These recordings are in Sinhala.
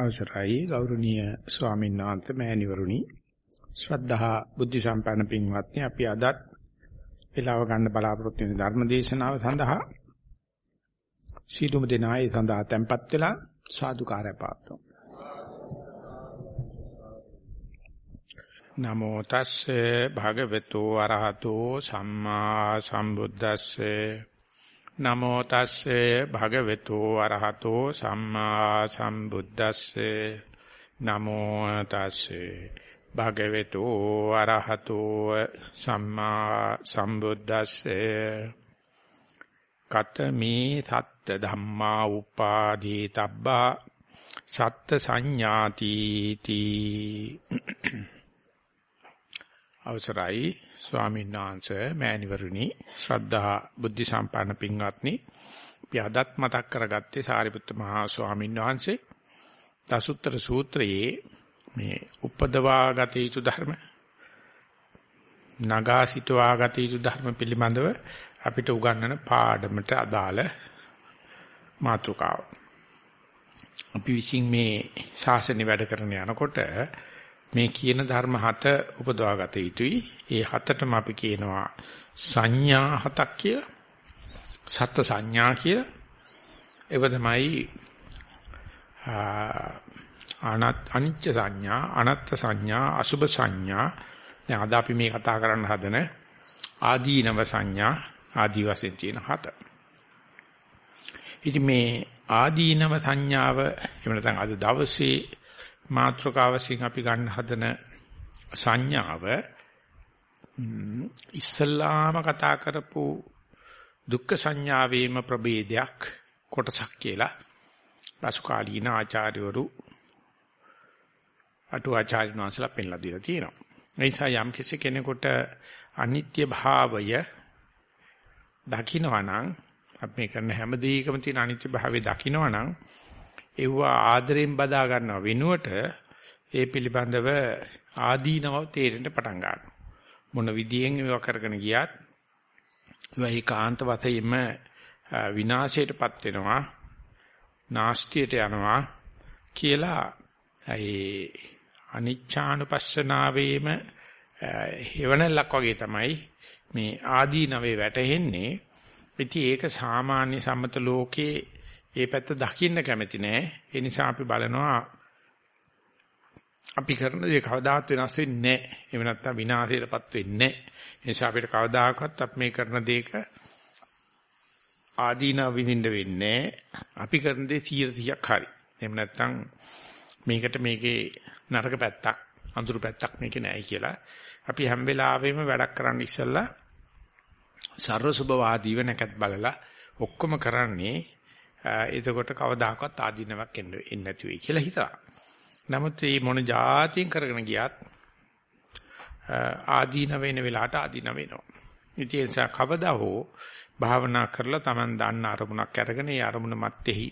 අවසරයි. ගෞරවනීය ස්වාමීන් වහන්සේ මෑණිවරුනි. ශ්‍රද්ධා බුද්ධ සම්පන්න පින්වත්නි අපි අදත් වේලාව ගන්න බලාපොරොත්තු වෙන ධර්ම දේශනාව සඳහා සීලුම දෙනායි සඳහා tempත් වෙලා සාදුකාරය පාත්තුම් නමෝ තස්සේ භගවතු අරහතෝ සම්මා සම්බුද්දස්සේ නමෝ තස්සේ භගවතු අරහතෝ සම්මා සම්බුද්දස්සේ. නමෝ තස්සේ භගවතු අරහතෝ සම්මා සම්බුද්දස්සේ. කතමේ සත්ත ධම්මා උපාදී තබ්බා සත්ත සංඥාති තී අවසරයි ස්වාමීන් වහන්සේ මෑණිවරුනි ශ්‍රද්ධා බුද්ධ සම්පන්න පින්වත්නි අපි අදත් මතක් කරගත්තේ සාරිපුත්ත මහා ස්වාමීන් වහන්සේ දසුත්තර සූත්‍රයේ මේ උපදවා ගත යුතු ධර්ම නගා සිටවා ගත යුතු ධර්ම පිළිබඳව අපිට උගන්වන පාඩමට අදාළ මාතෘකාව. අපි විසින් මේ ශාසනය වැඩ කරන යනකොට මේ කියන ධර්ම හත උපදවා ගත යුතුයි. ඒ හතටම අපි කියනවා සංඥා හතක් කියලා. සත්ත්ව සංඥා කියලා. ඒක තමයි අනත් අනිච්ච සංඥා, අනත්ත් සංඥා, අසුභ සංඥා. දැන් අද අපි මේ කතා කරන්න හදන ආදීනව සංඥා ආදී වශයෙන් තියෙන හත. ඉතින් මේ ආදීනව සංඥාව එහෙම නැත්නම් අද දවසේ මාත්‍රකාවසින් අපි ගන්න හදන සංඥාව ඉස්සල්ලාම කතා කරපු දුක්ඛ සංඥාවේම ප්‍රභේදයක් කොටසක් කියලා පසුකාලීන ආචාර්යවරු අටු ආචාර්යන් වහන්සේලා පෙන්ලා දීලා තියෙනවා. ඒ නිසා යම් කිසි කෙනෙකුට අනිත්‍ය භාවය දකින්නවා නම් අපි කරන හැම දෙයකම තියෙන අනිත්‍ය භාවය දකින්නවා නම් ඒව ආදරෙන් බදා ගන්නව වෙනුවට ඒ පිළිබඳව ආදීනව තේරෙන්න පටන් ගන්නවා. මොන විදියෙන් ඒවා කරගෙන ගියත් ඒවා ඒකාන්ත වශයෙන්ම විනාශයටපත් වෙනවා. නාස්තියට යනවා කියලා ඒ අනිච්ඡානුපස්සනාවේම හේවණලක් වගේ තමයි මේ ආදීනවේ වැටෙන්නේ. ඉතින් ඒක සාමාන්‍ය සම්මත ලෝකේ ඒ පැත්ත දකින්න කැමති නෑ. ඒ නිසා අපි බලනවා අපි කරන දේ කවදාවත් වෙනස් වෙන්නේ නෑ. එහෙම නැත්නම් විනාශයටපත් වෙන්නේ නෑ. ඒ නිසා අපිට කවදාකවත් අපි මේ කරන දේක ආදීන විඳින්න වෙන්නේ අපි කරන දේ 100%ක් හරි. එහෙම නැත්නම් මේකට මේකේ නරක පැත්තක් අඳුරු පැත්තක් මේකේ නැහැ කියලා අපි හැම වෙලාවෙම වැඩක් කරන්න ඉස්සෙල්ලා සර්ව සුභවාදීව නැකත් බලලා ඔක්කොම කරන්නේ එතකොට කවදාකවත් ආදීනවක් එන්නේ නැති වෙයි කියලා හිතලා. නමුත් මේ මොන જાතියෙන් කරගෙන ගියත් ආදීන වෙන වෙලාවට ආදීන වෙනවා. ඉතින් ඒ කවදා හෝ භාවනා කරලා Taman දන්න අරමුණක් අරගෙන ඒ අරමුණ මැත්තේහි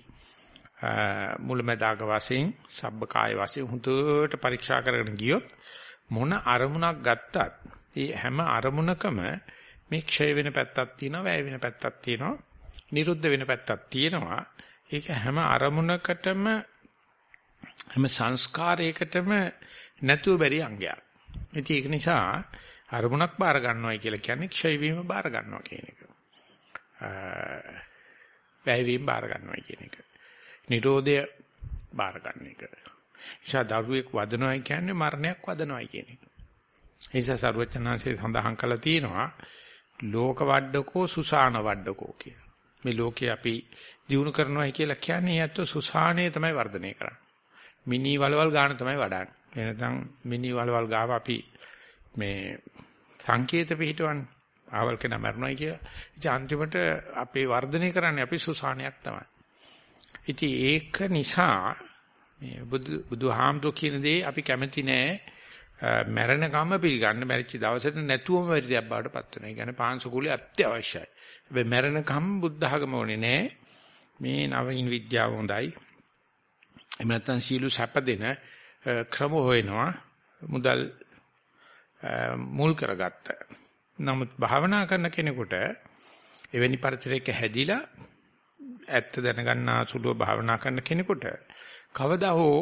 මුලමදාග වශයෙන් සබ්බකාය වශයෙන් හුදුට පරීක්ෂා කරගෙන ගියොත් මොන අරමුණක් ගත්තත් ඒ හැම අරමුණකම මේ ක්ෂය වෙන පැත්තක් තියෙනවා වැය වෙන පැත්තක් තියෙනවා නිරුද්ධ වෙන පැත්තක් තියෙනවා. ඒක හැම අරමුණකටම හැම සංස්කාරයකටම නැතුව බැරි අංගයක්. ඉතින් ඒක නිසා අරමුණක් බාර ගන්නවයි කියලා කියන්නේ ක්ෂය වීම බාර ගන්නවා කියන එක. වැය වීම බාර ගන්නවයි කියන එක. නිරෝධය බාර ගන්න එක. නිසා දරුවෙක් වදනවයි කියන්නේ මරණයක් වදනවයි කියන එක. ඒ නිසා සරුවචනාංශයේ සඳහන් කළා තියෙනවා ලෝක වඩඩකෝ සුසාන වඩඩකෝ කියලා. මේ ලෝකේ අපි දිනු කරනවා කියලා කියන්නේ ඇත්ත සුසානේ තමයි වර්ධනය කරන්නේ. මිනි වලවල් ගන්න තමයි වඩන්නේ. එනනම් මිනි වලවල් ගාව අපි මේ සංකේත පිටවන්නේ. ආවල් කෙනා මරණයි කියලා. ඉතින් අන්තිමට අපේ වර්ධනය කරන්නේ අපි සුසානයක් තමයි. ඉතින් ඒක නිසා මේ බුදු බුදුහාමුදුර කියන දේ අපි කැමති නෑ මැරෙන කම පිළිගන්න මැරිච්ච දවසට නැතුවම වැඩියක් බවට පත් වෙනවා. ඒ කියන්නේ පාංශු කුලේ අත්‍යවශ්‍යයි. හැබැයි මැරෙනකම් බුද්ධ ආගම ඕනේ නෑ. මේ නවීන විද්‍යාව හොඳයි. එහෙම නැත්නම් සීළු සැප දෙන ක්‍රම හොයනවා. මුදල් මුල් කරගත්ත. නමුත් භාවනා කරන කෙනෙකුට එවැනි පරිසරයක හැදිලා ඇත්ත දැනගන්නා සුළුව භාවනා කරන කෙනෙකුට කවදා හෝ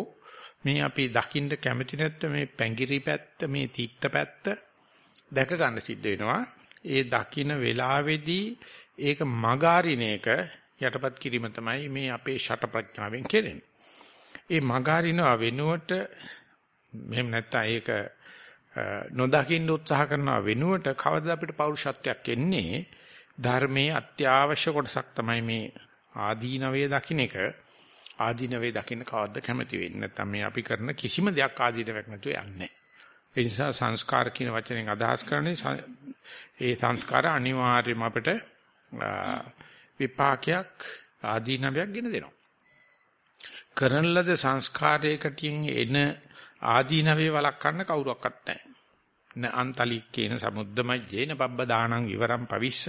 මේ අපි දකින්න කැමති නැත්නම් මේ පැංගිරි පැත්ත මේ තීත්ත පැත්ත දැක ගන්න සිද්ධ වෙනවා. ඒ දකින්න වෙලාවේදී ඒක මගාරින එක යටපත් කිරීම තමයි මේ අපේ ෂට ප්‍රඥාවෙන් කෙරෙන්නේ. ඒ මගාරිනවා වෙනුවට මෙහෙම නැත්තම් ඒක නොදකින්න උත්සාහ කරනවා වෙනුවට කවදා අපිට පෞරුෂත්වයක් එන්නේ ධර්මයේ අත්‍යවශ්‍ය කොටසක් තමයි මේ ආදීනවේ දකින්න එක ආදීනවේ දකින්න කවද්ද කැමති වෙන්නේ? නැත්නම් මේ අපි කරන කිසිම දෙයක් ආදීනවක් නැතුව යන්නේ ඒ නිසා සංස්කාර කියන වචනෙන් අදහස් කරන්නේ ඒ සංස්කාර අනිවාර්යයෙන්ම අපිට විපාකයක් ආදීනවයක් ගෙන දෙනවා. කරන ලද සංස්කාරයකටින් එන ආදීනවේ වළක්වන්න කවුරක්වත් නැහැ. න අන්තලික්කේන සමුද්දමජ්ජේන පබ්බ දානං විවරම් පවිස්ස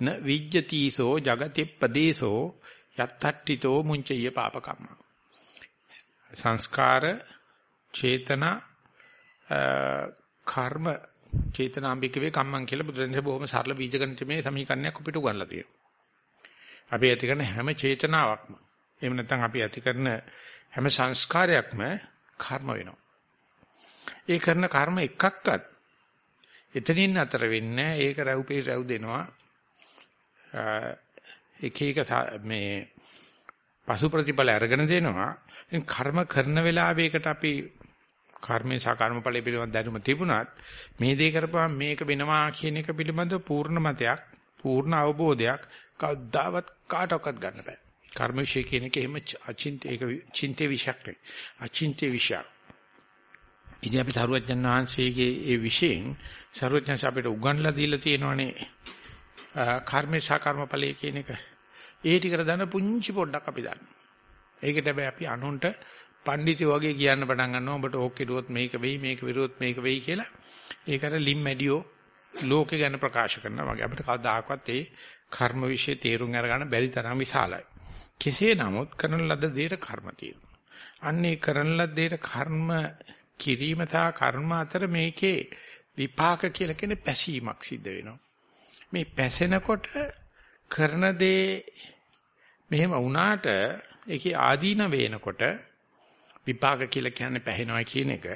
න විජ්ජතිසෝ జగතිප්පදේසෝ යත්තට්ඨිතෝ මුංචය පාපකම්ම. සංස්කාර චේතනා කර්ම චේතනාම්බිකවේ කම්මං කියලා බුදුරජාණන් බොහොම සරල බීජගණිතමේ සමීකරණයක් අපිට උගන්ලා තියෙනවා. අපි ඇති කරන හැම චේතනාවක්ම එහෙම නැත්නම් අපි ඇති කරන හැම සංස්කාරයක්ම කර්ම වෙනවා. ඒ කරන කර්ම එකක්වත් එතනින් අතර වෙන්නේ ඒක රැව්පේ රැව් දෙනවා. එක එක මේ පසු ප්‍රතිඵල අරගෙන දෙනවා. කර්ම කරන වෙලාවයකට අපි කර්මේ සහ කර්මඵලයේ පිළිබඳ දැනුම තිබුණත් මේ දේ කරපුවාම මේක වෙනවා කියන එක පිළිබඳව පූර්ණ මතයක් පූර්ණ අවබෝධයක් කවදාවත් කාටවත් ගන්න බෑ. කර්ම විශ්ය කියන එක එහෙම අචින්ත ඒක චින්තේ විෂයක් නෙවෙයි. අචින්තේ විෂයක්. ඉතින් අපි සරුවචන් වහන්සේගේ ඒ විශයෙන් සරුවචන් අපිට උගන්ලා දීලා තියෙනවානේ කර්මේ සහ කර්මඵලයේ කියන එක. ඒ ටිකට දන්න පුංචි පොඩ්ඩක් අපි දන්න. ඒකට හැබැයි අපි අනුන්ට පඬිතු වගේ කියන්න පටන් ගන්නවා ඔබට ඕක කිරුවොත් මේක වෙයි මේක විරුවොත් මේක වෙයි කියලා. ඒකට ලිම් මැඩියෝ ලෝකේ ගැන ප්‍රකාශ කරනවා වගේ අපිට කවදාකවත් ඒ කර්ම વિશે තේරුම් අරගන්න බැරි තරම් විශාලයි. කෙසේ නමුත් කරන ලද දේට කර්ම තියෙනවා. අන්නේ කරන ලද දේට කර්ම කිරීම සහ කර්ම අතර මේකේ විපාක කියලා කියන පැසීමක් සිද්ධ වෙනවා. මේ පැසෙනකොට කරන දේ මෙහෙම වුණාට ඒකේ ආදීන වේනකොට විපාක කියලා කියන්නේ පැහැෙනවා කියන එක.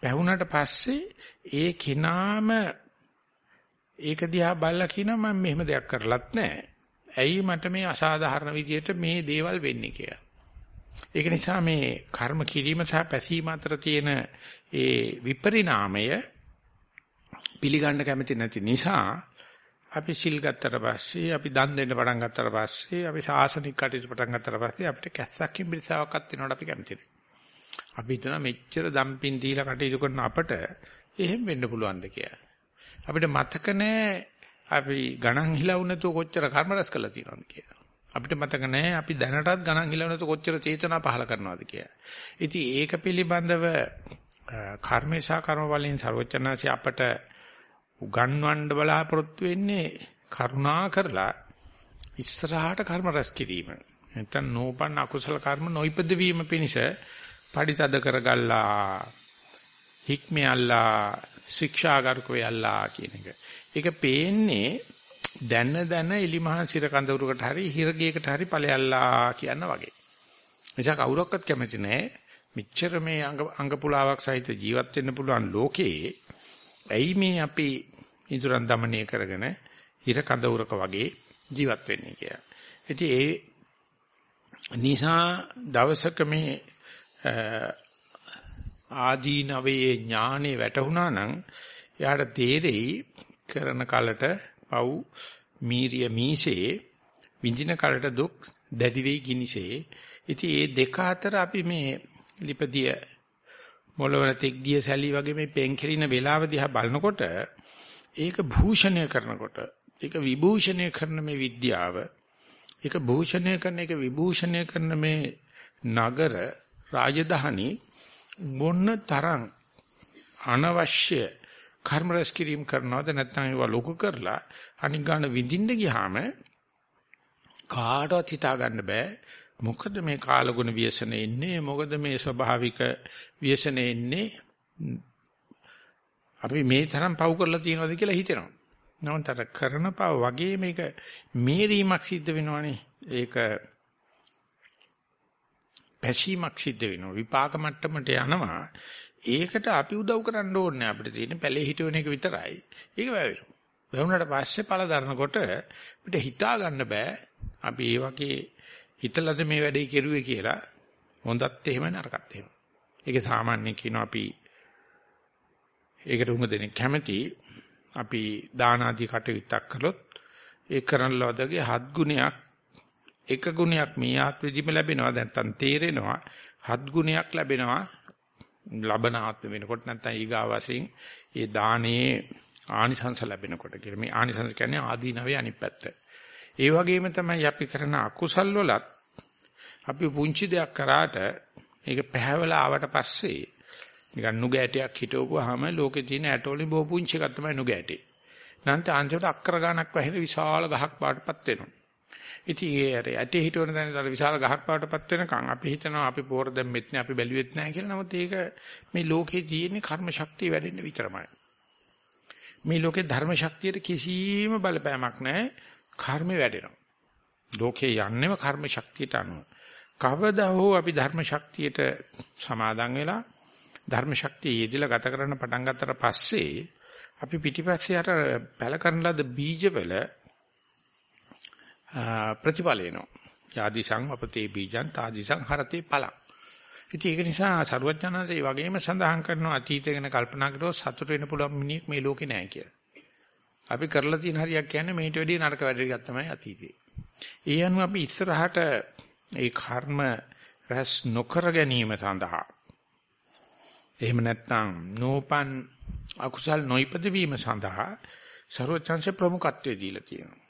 පැහුණාට පස්සේ ඒ කෙනාම ඒක දිහා බලලා කියනවා මම මෙහෙම දෙයක් කරලත් නැහැ. ඇයි මට මේ අසාධාරණ විදියට මේ දේවල් වෙන්නේ කියලා. ඒක නිසා මේ කර්ම කිරීම සහ පැසීම අතර තියෙන ඒ විපරිණාමය පිළිගන්න කැමති නැති නිසා අපි සිල් ගත්තට පස්සේ අපි දන් දෙන්න පටන් ගත්තට පස්සේ අපි සාසනික කටයුතු පටන් ගත්තට පස්සේ අපිට කැස්සක්කින් පිළිසාවක්වත් වෙනවට අපි කැමති නැහැ. අපි හිතනවා මෙච්චර දම්පින් දීලා කටයුතු කරන අපට එහෙම වෙන්න පුළුවන්ද කියලා. අපිට මතක නැහැ අපි ගණන් හිලවු නැතුව කොච්චර කර්ම රැස් කළා තියෙනවද කියලා. අපිට මතක නැහැ අපි දැනටත් ගණන් හිලවු නැතුව කොච්චර චේතනා පහල කරනවද කියලා. ඉතින් ඒක පිළිබඳව කර්මේශා කර්ම වලින් ਸਰවචනanse අපට උගන්වන්න බලාපොරොත්තු වෙන්නේ කරුණා කරලා ඉස්සරහට කර්ම රැස් කිරීම. නැත්නම් නෝපන් අකුසල කර්ම නොයිපද වීම පිණිස පරිතද කරගල්ලා හික්මියල්ලා ශික්ෂාගාරක වෙයල්ලා කියන එක. ඒක පේන්නේ දැන දැන එලිමහා සිර කඳවුරකට හරි හිරගයකට හරි ඵලයල්ලා කියන වගේ. නිසා කවුරක්වත් කැමති නැහැ. මෙච්චර මේ අංග අංග පුලාවක් සහිත ජීවත් වෙන්න පුළුවන් ලෝකේ ඇයි මේ අපි ඉඳුරන් দমনය කරගෙන හිර කඳවුරක වගේ ජීවත් වෙන්නේ කියලා. ඉතින් ඒ නිසා දවසක මේ ආදී නවයේ ඥානෙ වැටුණා නම් එයාට තේරෙයි කරන කලට පව් මීරිය මීසේ විඳින කලට දුක් දැඩි වෙයි කිනිසේ. ඉතින් මේ දෙක අතර අපි මේ ලිපදිය මොළවන තෙක්දිය සැලි වගේ මේ පෙන්කෙලින වේලාව දිහා බලනකොට ඒක භූෂණය කරනකොට ඒක විභූෂණය කරන මේ විද්‍යාව ඒක භූෂණය කරන එක විභූෂණය කරන මේ නගර රාජධානි මොන්න තරම් අනවශ්‍ය කර්ම රැස් කිරීම කරනවද නැත්නම් ඒවා ලොකු කරලා අනික් ගන්න විඳින්න ගියාම කාටවත් හිතා ගන්න බෑ. මොකද මේ කාලගුණ ව්‍යසන එන්නේ මොකද මේ ස්වභාවික ව්‍යසන එන්නේ අපි මේ තරම් පව් කරලා තියෙනවද කියලා හිතෙනවා. නමුත් අර කරන පව වගේ මේක මේරීමක් සිද්ධ වෙනවනේ. ඒක පැසීමක් සිද්ධ වෙනවා. විපාක මට්ටමට යනවා. ඒකට අපි උදව් කරන්න ඕනේ අපිට තියෙන පැලේ හිටවන එක විතරයි. ඒක වැවෙනවා. වැවුනට පස්සේ පළ දරනකොට අපිට හිතා ගන්න බෑ. අපි ඒ වගේ හිතලද මේ වැඩේ කෙරුවේ කියලා. හොඳත් එහෙම නරකත් එහෙම. ඒක සාමාන්‍යයෙන් කියනවා අපි ඒකට උඟ දෙනෙක් කැමති අපි දාන ආදී කටයුත්තක් කළොත් ඒ කරන ලදගේ හත් ගුණයක් එක ගුණයක් මේ ආත්මෙදිම ලැබෙනවා නැත්නම් තේරෙනවා හත් ගුණයක් ලැබෙනවා ලබන ආත්ම වෙනකොට නැත්නම් ඊගා වශයෙන් ඒ දානයේ ආනිසංස ලැබෙනකොට කියලා මේ ආනිසංස කියන්නේ ආදීනවේ අනිත් පැත්ත. ඒ වගේම තමයි අපි කරන අකුසල් වලත් අපි පුංචි දෙයක් කරාට ඒක පැහැවලා ආවට පස්සේ නිකන් නුග ඇටයක් හිටවපුවාම ලෝකේ තියෙන ඇටවලින් බොහෝ පුංචි එකක් තමයි නුග ඇටේ. නැන්ත අන්තිමට අක්කර ගණක් වැහෙන විශාල ගහක් පාටපත් වෙනවා. ඉතින් ඒ අර ඇටේ හිටවන දැන අර විශාල ගහක් පාටපත් වෙනකන් අපි හිතනවා අපි පෝර දැම්මෙත් නෑ අපි බැලුවෙත් නෑ කියලා. නමුත් ඒක මේ ලෝකේ තියෙන කර්ම ශක්තිය වැඩෙන්න විතරමයි. මේ ලෝකේ ධර්ම ශක්තියට කිසිම බලපෑමක් නැහැ. කර්මේ වැඩෙනවා. ලෝකේ යන්නේම කර්ම ශක්තියට අනුව. කවදා හෝ අපි ධර්ම ශක්තියට සමාදන් වෙලා ධර්ම ශක්තිය යෙදিলা ගත කරන්න පටන් ගත්තට පස්සේ අපි පිටිපස්සේ අර පැල කරන ලද බීජවල ප්‍රතිඵල එනවා. යාදිසං අපතේ බීජං තාදිසං හරතේ පලං. ඉතින් ඒක නිසා සරුවඥාන්සේ වගේම සඳහන් කරනවා අතීතය ගැන කල්පනා කරලා සතුට වෙන්න පුළුවන් මිනිහෙක් මේ ලෝකේ නැහැ කියලා. අපි කරලා තියෙන හරියක් කියන්නේ මේට වැඩිය නරක වැඩ ටිකක් තමයි අතීතේ. ඒ අනුව අපි ඉස්සරහට ඒ කර්ම රැස් නොකර ගැනීම සඳහා එහෙම නැත්නම් නෝපන් අකුසල් නොයිපද වීම සඳහා ਸਰවචන්සේ ප්‍රමුඛත්වයේ දීලා තියෙනවා.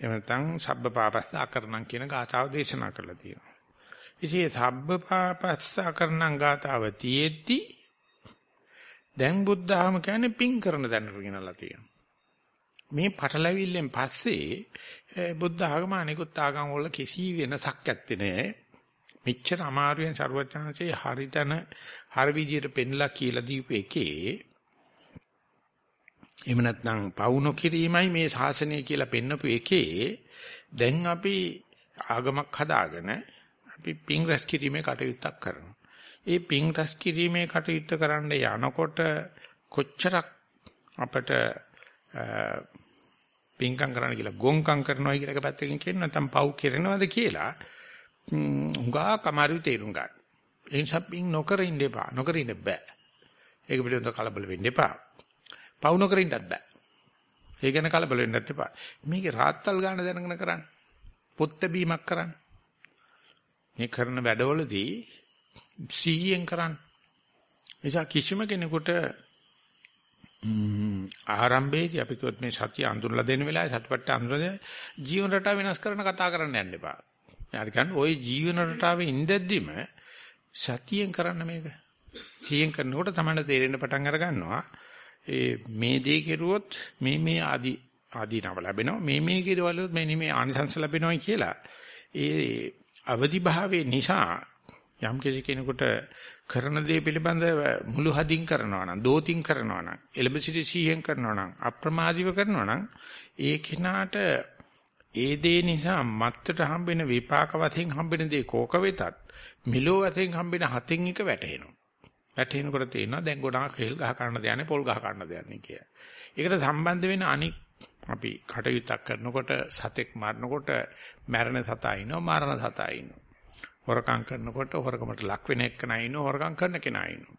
එහෙම නැත්නම් සබ්බ පාපස්ස අකරණම් කියන ගාථාව දේශනා කරලා තියෙනවා. ඉතින් සබ්බ පාපස්ස අකරණම් ගාථාව තියෙද්දි දැන් බුද්ධහම කියන්නේ පිං කරන දැනට ගෙනලා තියෙනවා. මේ පටලැවිල්ලෙන් පස්සේ බුද්ධ ආගම අනිකුත් ආගම් වල කිසි වෙනසක් ඇත්තේ නැහැ. මෙච්චර අමාරුවෙන් ਸਰවඥාන්සේ හරිතන හර විදියට පෙන්ලා කියලා දීපු එකේ එහෙම නැත්නම් පවුන කිරීමයි මේ ශාසනය කියලා පෙන්නපු එකේ දැන් අපි ආගමක් හදාගෙන අපි පිං රැස් කිරීමේ කටයුත්තක් කරනවා. ඒ පිං රැස් කිරීමේ කටයුත්ත කරන්න යනකොට කොච්චරක් අපට පිංකම් කරන්න කියලා ගොංකම් කරනවා කියලා එක පැත්තකින් කියනවා නැත්නම් පව් කරනවද කියලා හුඟා කමාරු තේරුම් ගන්න. ඒ නිසා පිං නොකර ඉන්න එපා. නොකර ඉන්න බෑ. ඒක පිළිබඳව කලබල වෙන්න එපා. පව් නොකර ඉන්නත් බෑ. ඒ ගැන කලබල වෙන්නත් එපා. මේකේ රාත්තල් ගන්න දැනගෙන කරන්න. පොත් බැීමක් කරන්න. මේ කරන වැඩවලදී සීයෙන් කරන්න. එසා කිසිම කෙනෙකුට ආරම්භයේදී අපි කිව්වොත් මේ සතිය අඳුරලා දෙන වෙලාවේ සතිපට්ඨ අඳුරලා ජීවන රටාව වෙනස් කරන කතා කරන්න යන්න එපා. යාර කියන්නේ ওই ජීවන රටාවේ ඉඳද්දිම සතියෙන් කරන්න මේක. සියෙන් කරනකොට තමයි තේරෙන්න පටන් අර ගන්නවා. ඒ මේ දේ කෙරුවොත් මේ මේ ආදි ආදීනව ලැබෙනවා. මේ මේ කෙරුවලොත් මේ මේ ආනිසංස ලැබෙනවා කියලා. ඒ අවදි භාවයේ නිසා යම් කෙනෙකුට කරන දේ පිළිබඳව මුළු හදින් කරනවා නම් දෝතින් කරනවා නම් එලඹ සිටි සීයෙන් කරනවා නම් අප්‍රමාදීව කරනවා නම් ඒ කෙනාට ඒ දේ නිසා මත්තට හම්බෙන විපාක වශයෙන් හම්බෙන දේ කෝක වෙතත් මිලෝ වශයෙන් හම්බෙන හතෙන් එක වැටහෙනවා. වැටෙනකොට තේරෙනවා දැන් ගොඩාක් හේල් ගහ ගන්න දෙන්නේ පොල් ගහ ගන්න දෙන්නේ කියලා. ඒකට සම්බන්ධ වෙන අනික් අපි කටයුත්තක් කරනකොට සතෙක් මරනකොට මැරෙන සතා ඉන්නවා මරණ සතා ඉන්නවා. හොරකම් කරනකොට හොරකමට ලක් වෙන එක්කනයි ඉන්නවා හොරකම් කරන කෙනා ඉන්නවා.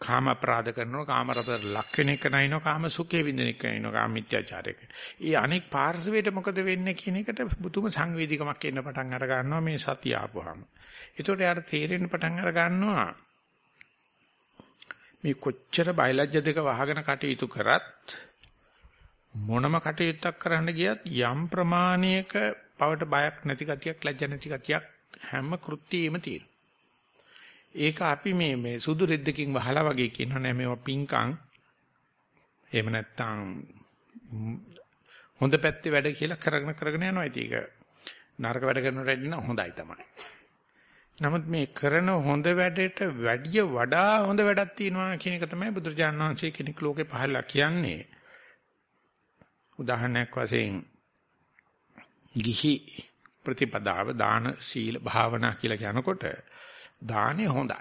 කාම අපරාධ කරනවා කාම රතට ලක් වෙන එකනයි ඉන්නවා කාම සුඛේ විඳින එකනයි ඉන්නවා කාම මිත්‍යාචාරයක. ඊ අනෙක් පාර්ශවයට මොකද වෙන්නේ කියන එකට බුදුම සංවේදීකමක් එන්න පටන් අර ගන්නවා මේ සතිය ආපුවාම. ඒතකොට යාර තේරෙන්න පටන් අර ගන්නවා මේ කොච්චර බයලජ්‍ය දෙක වහගෙන කටයුතු කරත් මොනම කටයුත්තක් කරන්න ගියත් යම් ප්‍රමාණයක පවට බයක් නැති ගතියක් ලැජ්ජ නැති ගතියක් හැම කෘත්‍යෙම තියෙනවා. ඒක අපි මේ මේ සුදු රෙද්දකින් වහලා වගේ කියනවා නෑ මේවා පිංකම්. එහෙම නැත්තම් හොඳ පැත්තේ වැඩ කියලා කරගෙන කරගෙන යනවා. ඉතින් ඒක නරක වැඩ කරනට වඩා හොඳයි තමයි. නමුත් මේ කරන හොඳ වැඩේට වැඩිය වඩා හොඳ වැඩක් තියෙනවා කියන එක තමයි බුදුරජාණන් වහන්සේ කෙනෙක් ලෝකේ පහළලා කියන්නේ. උදාහරණයක් වශයෙන් ගිහි ප්‍රතිපදාව දාන සීල භාවනා කියලා කියනකොට දානේ හොඳයි.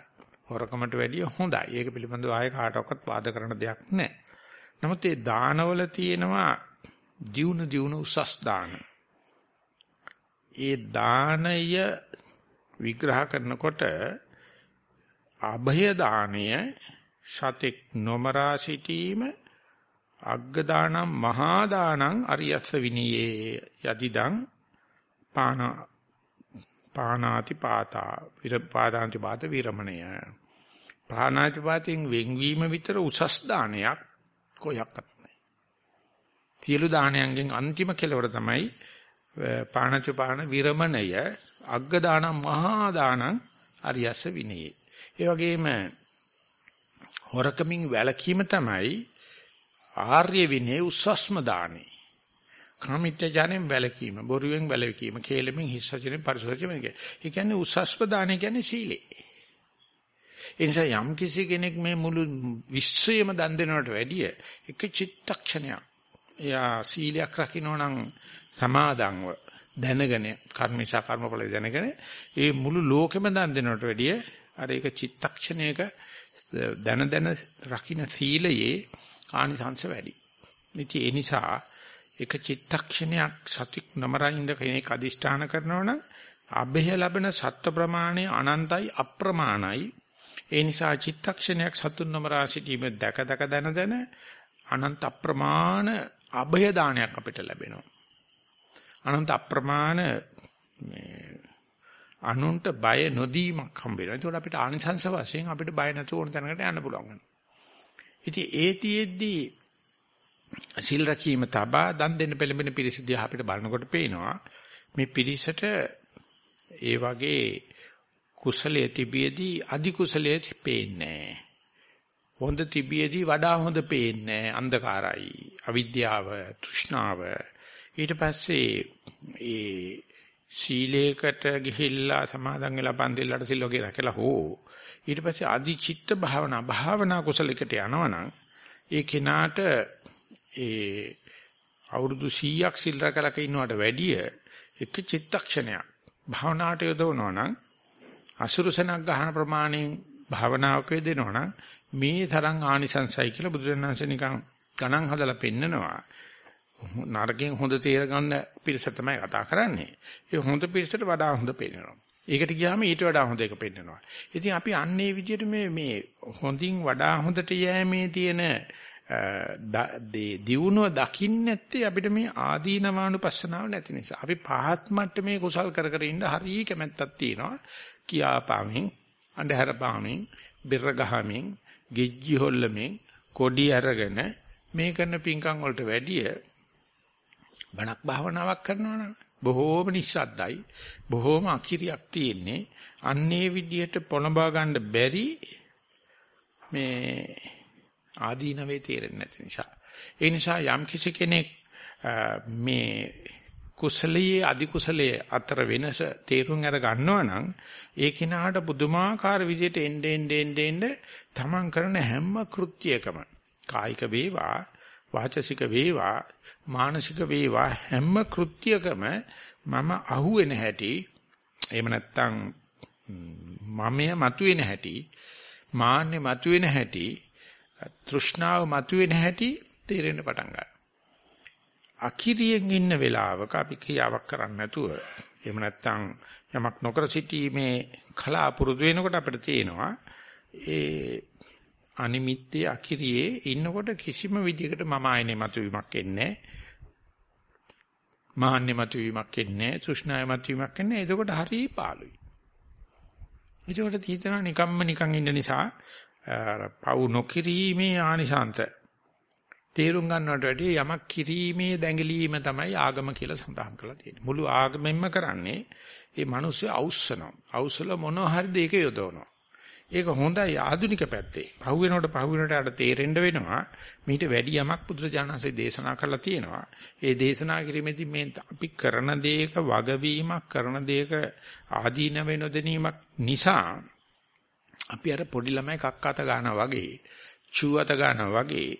හොරකමට වැඩිය හොඳයි. ඒක පිළිබඳව ආයෙ කාටවත් වාද කරන්න දෙයක් නැහැ. නමුත් ඒ දානවල තියෙනවා දියුණු දියුණු උසස් දාන. ඒ දානය විග්‍රහ කරනකොට අභය දානය සතෙක් නොමරා සිටීම අග්ග දානම් මහා දානං අරියස්ස විනියේ යදිදං පාන පානාති පාතා විරපාදාන්ති පාත විරමණය පානාති පාතෙන් වෙන්වීම විතර උසස් දානයක් කොයක්වත් නැහැ. සියලු දානයන්ගෙන් අන්තිම කෙලවර තමයි පාණච පාණ විරමණය අග්ග දානම් මහා දානං අරියස්ස විනයේ. ඒ වගේම හොරකමින් වැළකීම තමයි ආර්ය විනයේ උස්සස්ම දානේ. කාමිත්‍යජානෙන් වැළකීම, බොරුවෙන් වැළකීම, කේලෙමින් හිස්සචනෙන් පරිසෝචනෙන්. ඒ කියන්නේ උස්සස්ම දානේ කියන්නේ සීලේ. ඒ නිසා යම් කිසි කෙනෙක් මේ මුළු විශ්වයම දන් දෙනවට වැඩිය එක චිත්තක්ෂණයක් එයා සීලයක් රකින්න නම් සමාදන්ව දැනගෙන කර්මේශා කර්මඵල දැනගෙන ඒ මුළු ලෝකෙම දන් දෙනවට වැඩිය අර ඒක චිත්තක්ෂණයක දන දන රකින්න සීලයේ ආනිසංශ වැඩි. ඉතින් ඒ නිසා එක චිත්තක්ෂණයක් සතික් නමරින්ද කෙනෙක් අදිෂ්ඨාන කරනවා නම් අභය ලැබෙන සත්ත්ව ප්‍රමාණය අනන්තයි අප්‍රමාණයි. ඒ නිසා චිත්තක්ෂණයක් සතුන් නමරා සිටීම දැක දැක දන දන අනන්ත අප්‍රමාණ අභය දානයක් අපිට ලැබෙනවා. අනන්ත අප්‍රමාණ අනුන්ට බය නොදීමක් හම්බ වෙනවා. ඒකට අපිට ආනිසංස වශයෙන් අපිට බය නැතුව ඕන තැනකට යන්න පුළුවන් වෙනවා. ඉතින් ඒතියෙද්දී සිල් රැකීම තබා දන් දෙන්න පෙළඹෙන පිරිස දිහා අපිට බලනකොට පේනවා මේ පිරිසට ඒ වගේ කුසලයේ තිබියදී අධි කුසලයේ පේන්නේ හොඳ තිබියදී වඩා හොඳ පේන්නේ අන්ධකාරයි අවිද්‍යාව තෘෂ්ණාව. ඊට පස්සේ ඒ සීලයකට ගිහිල්ලා සමාදන් වෙලා පන්තිලට සිල් වගේ රැකලා හෝ ඊට පස්සේ ආදි චිත්ත භාවනා භාවනා කුසලයකට යනවනම් ඒ කෙනාට ඒ අවුරුදු 100ක් සිල් රැකලා ඉන්නවට වැඩිය එක චිත්තක්ෂණයක් භාවනාවට යොදවනවා නම් අසුරුසනක් ගන්න ප්‍රමාණයෙන් භාවනාවක යෙදෙනවා නම් මේ තරම් ආනිසංසයි කියලා බුදුරජාණන්සේ නිකන් ගණන් හදලා පෙන්නනවා නරකෙන් හොඳ තේර ගන්න පිරිස තමයි කතා කරන්නේ. ඒ හොඳ පිරිසට වඩා හොඳ පේනවා. ඒකට ගියාම ඊට වඩා හොඳ එක පෙන්නනවා. ඉතින් අපි අන්නේ විදිහට මේ මේ හොඳින් වඩා හොඳට යෑමේ තියෙන දියුණුව දකින්න නැත්තේ අපිට මේ ආදීනවානුපස්සනාව නැති නිසා. අපි පහත් මට්ටමේ කුසල් කර කර ඉන්න හරිය කැමැත්තක් තියෙනවා. කියාපාමින්, අන්ධහර පාමින්, බෙර ගහමින්, ගෙජ්ජි හොල්ලමින්, කොඩි අරගෙන මේ කරන පිංකම් වලට වැඩිය බණක් භාවනාවක් කරනවා බොහෝම නිස්සද්දයි බොහෝම අකිරියක් තියෙන්නේ අන්නේ විදිහට පොළඹා ගන්න බැරි මේ ආදීනවේ තේරෙන්නේ නැති නිසා. ඒ නිසා යම් කිසි කෙනෙක් මේ කුසලයේ අධි කුසලයේ අතර වෙනස තේරුම් අර ගන්නවා නම් ඒ කෙනාට පුදුමාකාර විදිහට එන්නේ එන්නේ එන්නේ තමන් කරන හැම කෘත්‍යයකම කායික වේවා වාචසික වේවා මානසික වේවා හැම කෘත්‍යකම මම අහුවෙන හැටි එහෙම නැත්නම් මමය මතුවෙන හැටි මාන්නේ මතුවෙන හැටි තෘෂ්ණාව මතුවෙන හැටි තේරෙන්න පටන් ගන්නවා. අකිරියෙන් ඉන්න වෙලාවක අපි ක්‍රියාවක් කරන්නේ නැතුව එහෙම නැත්නම් යමක් නොකර සිටීමේ කලාව පුරුදු වෙනකොට අපිට තේනවා ඒ අනිමිත්තේ අකිරියේ ඉන්නකොට කිසිම විදිහකට මම ආයනේ මතුවීමක් එන්නේ මාන්නේ මතුවීමක් එන්නේ තෘෂ්ණාය මතුවීමක් එන්නේ එතකොට හරි පාළුයි. එතකොට තීතන නිකම්ම නිකන් ඉන්න නිසා පවු නොකිරීමේ ආනිසාන්ත තේරුම් ගන්නවට වැඩිය යමක් කිරීමේ දැඟලීම තමයි ආගම කියලා සඳහන් කරලා තියෙන්නේ මුළු ආගමෙන්ම කරන්නේ මේ මිනිස්සු අවුස්සනවා අවුස්සල මොනවා හරි දෙයක යොදවනවා ඒක හොඳයි ආධුනික පැත්තේ. පහු වෙනකොට පහු වෙනකොට අර තේරෙන්න වෙනවා. මීට වැඩි යමක් පුදුරජානන්සේ දේශනා කරලා තියෙනවා. ඒ දේශනා කිරීමේදී මේ අපි කරන දේක වගවීමක් කරන දේක ආදීන වෙනොදැනීමක් නිසා අපි අර පොඩි ළමයි කක්කත ගන්නවා වගේ, චුවත ගන්නවා වගේ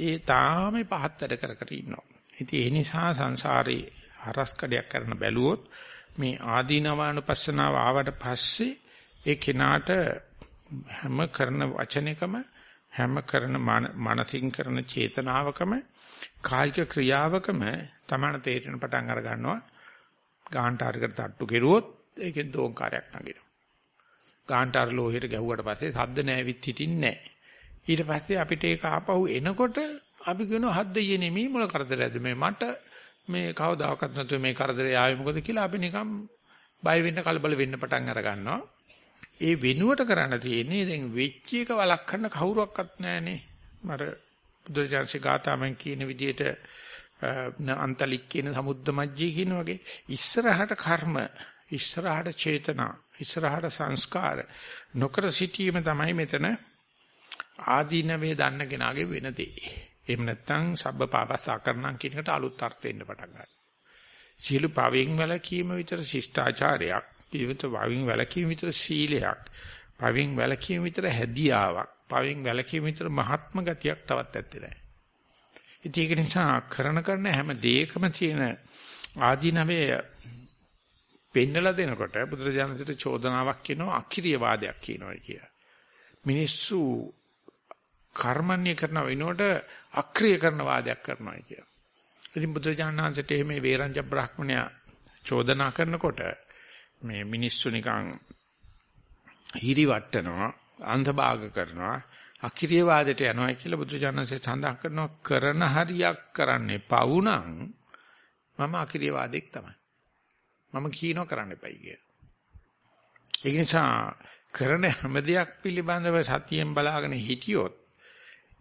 ඒ තාමේ පහත් වැඩ කර කර ඉන්නවා. ඉතින් ඒ නිසා සංසාරේ හරස් කඩයක් කරන බැලුවොත් මේ ආදීනවානුපස්සනාව ආවට පස්සේ ඒ කෙනාට හැම කරන වචනයකම හැම කරන මනසින් කරන චේතනාවකම කායික ක්‍රියාවකම තමන තේරෙන පටන් අර ගන්නවා ගාන්ටාරයකට තට්ටු කෙරුවොත් ඒකෙන් දෝංකාරයක් නගිනවා ගාන්ටාර ලෝහෙට ගැහුවට පස්සේ සද්ද නැවිත් හිටින්නේ නැහැ ඊට පස්සේ අපිට ඒක ආපහු එනකොට අපි කියනවා හද්දයේ නෙමෙයි මොන කරදරයක්ද මේ මට මේ කවදාකවත් නැතුව මේ කරදරේ ආවේ මොකද කියලා අපි නිකන් බය වෙන්න කලබල වෙන්න පටන් අර ගන්නවා. ඒ වෙනුවට කරන්න තියෙන්නේ දැන් වෙච්ච එක වළක්වන්න කවුරක්වත් නැහනේ. මර බුදුරජාණන්සේ ගාතාවෙන් කියන විදිහට අන්තලික් කියන සමුද්ද මජ්ජී කියන වගේ ඉස්සරහට කර්ම ඉස්සරහට චේතනා ඉස්සරහට සංස්කාර නොකර සිටීම තමයි මෙතන ආදීනවේ දන්න කෙනාගේ වෙන දේ. එහෙම නැත්නම් සබ්බ පාපස්සා කරනම් කියන එකට අලුත් අර්ථ එන්න පටන් ගන්නවා. සීල පවෙන් වැළකීම විතර ශිෂ්ටාචාරයක්, පිළිවෙත වවින් වැළකීම විතර සීලයක්, පවෙන් වැළකීම විතර හැදියාවක්, පවෙන් වැළකීම විතර මහත්ම ගතියක් තවත් ඇත්තේ නැහැ. ඉතින් ඒක නිසා කරන කරන හැම දෙයකම තියෙන ආධිනවයේ පෙන්නලා දෙනකොට බුදුරජාණන්සේට චෝදනාවක් කියනවා අකිරිය වාදයක් කියනවා කිය. මිනිස්සු කර්මන්නේ කරන වෙනකොට අක්‍රිය කරන වාදයක් කරනවා කියන. ඉතින් බුදුරජාණන් වහන්සේට එහෙම වේරංජ බ්‍රාහ්මණයා චෝදනා කරනකොට මේ මිනිස්සු නිකන් හිරි වට්ටනවා අන්ධභාග කරනවා අකිරිය වාදයට යනවා කියලා බුදුරජාණන්සේ සඳහන් කරනවා කරන හරියක් කරන්නේ පවුනම් මම අකිරිය වාදෙක් තමයි. මම කියනවා කරන්න එපයි කියලා. ඒ නිසා කරන හැම දෙයක් පිළිබඳව සතියෙන් බලාගෙන හිටියොත්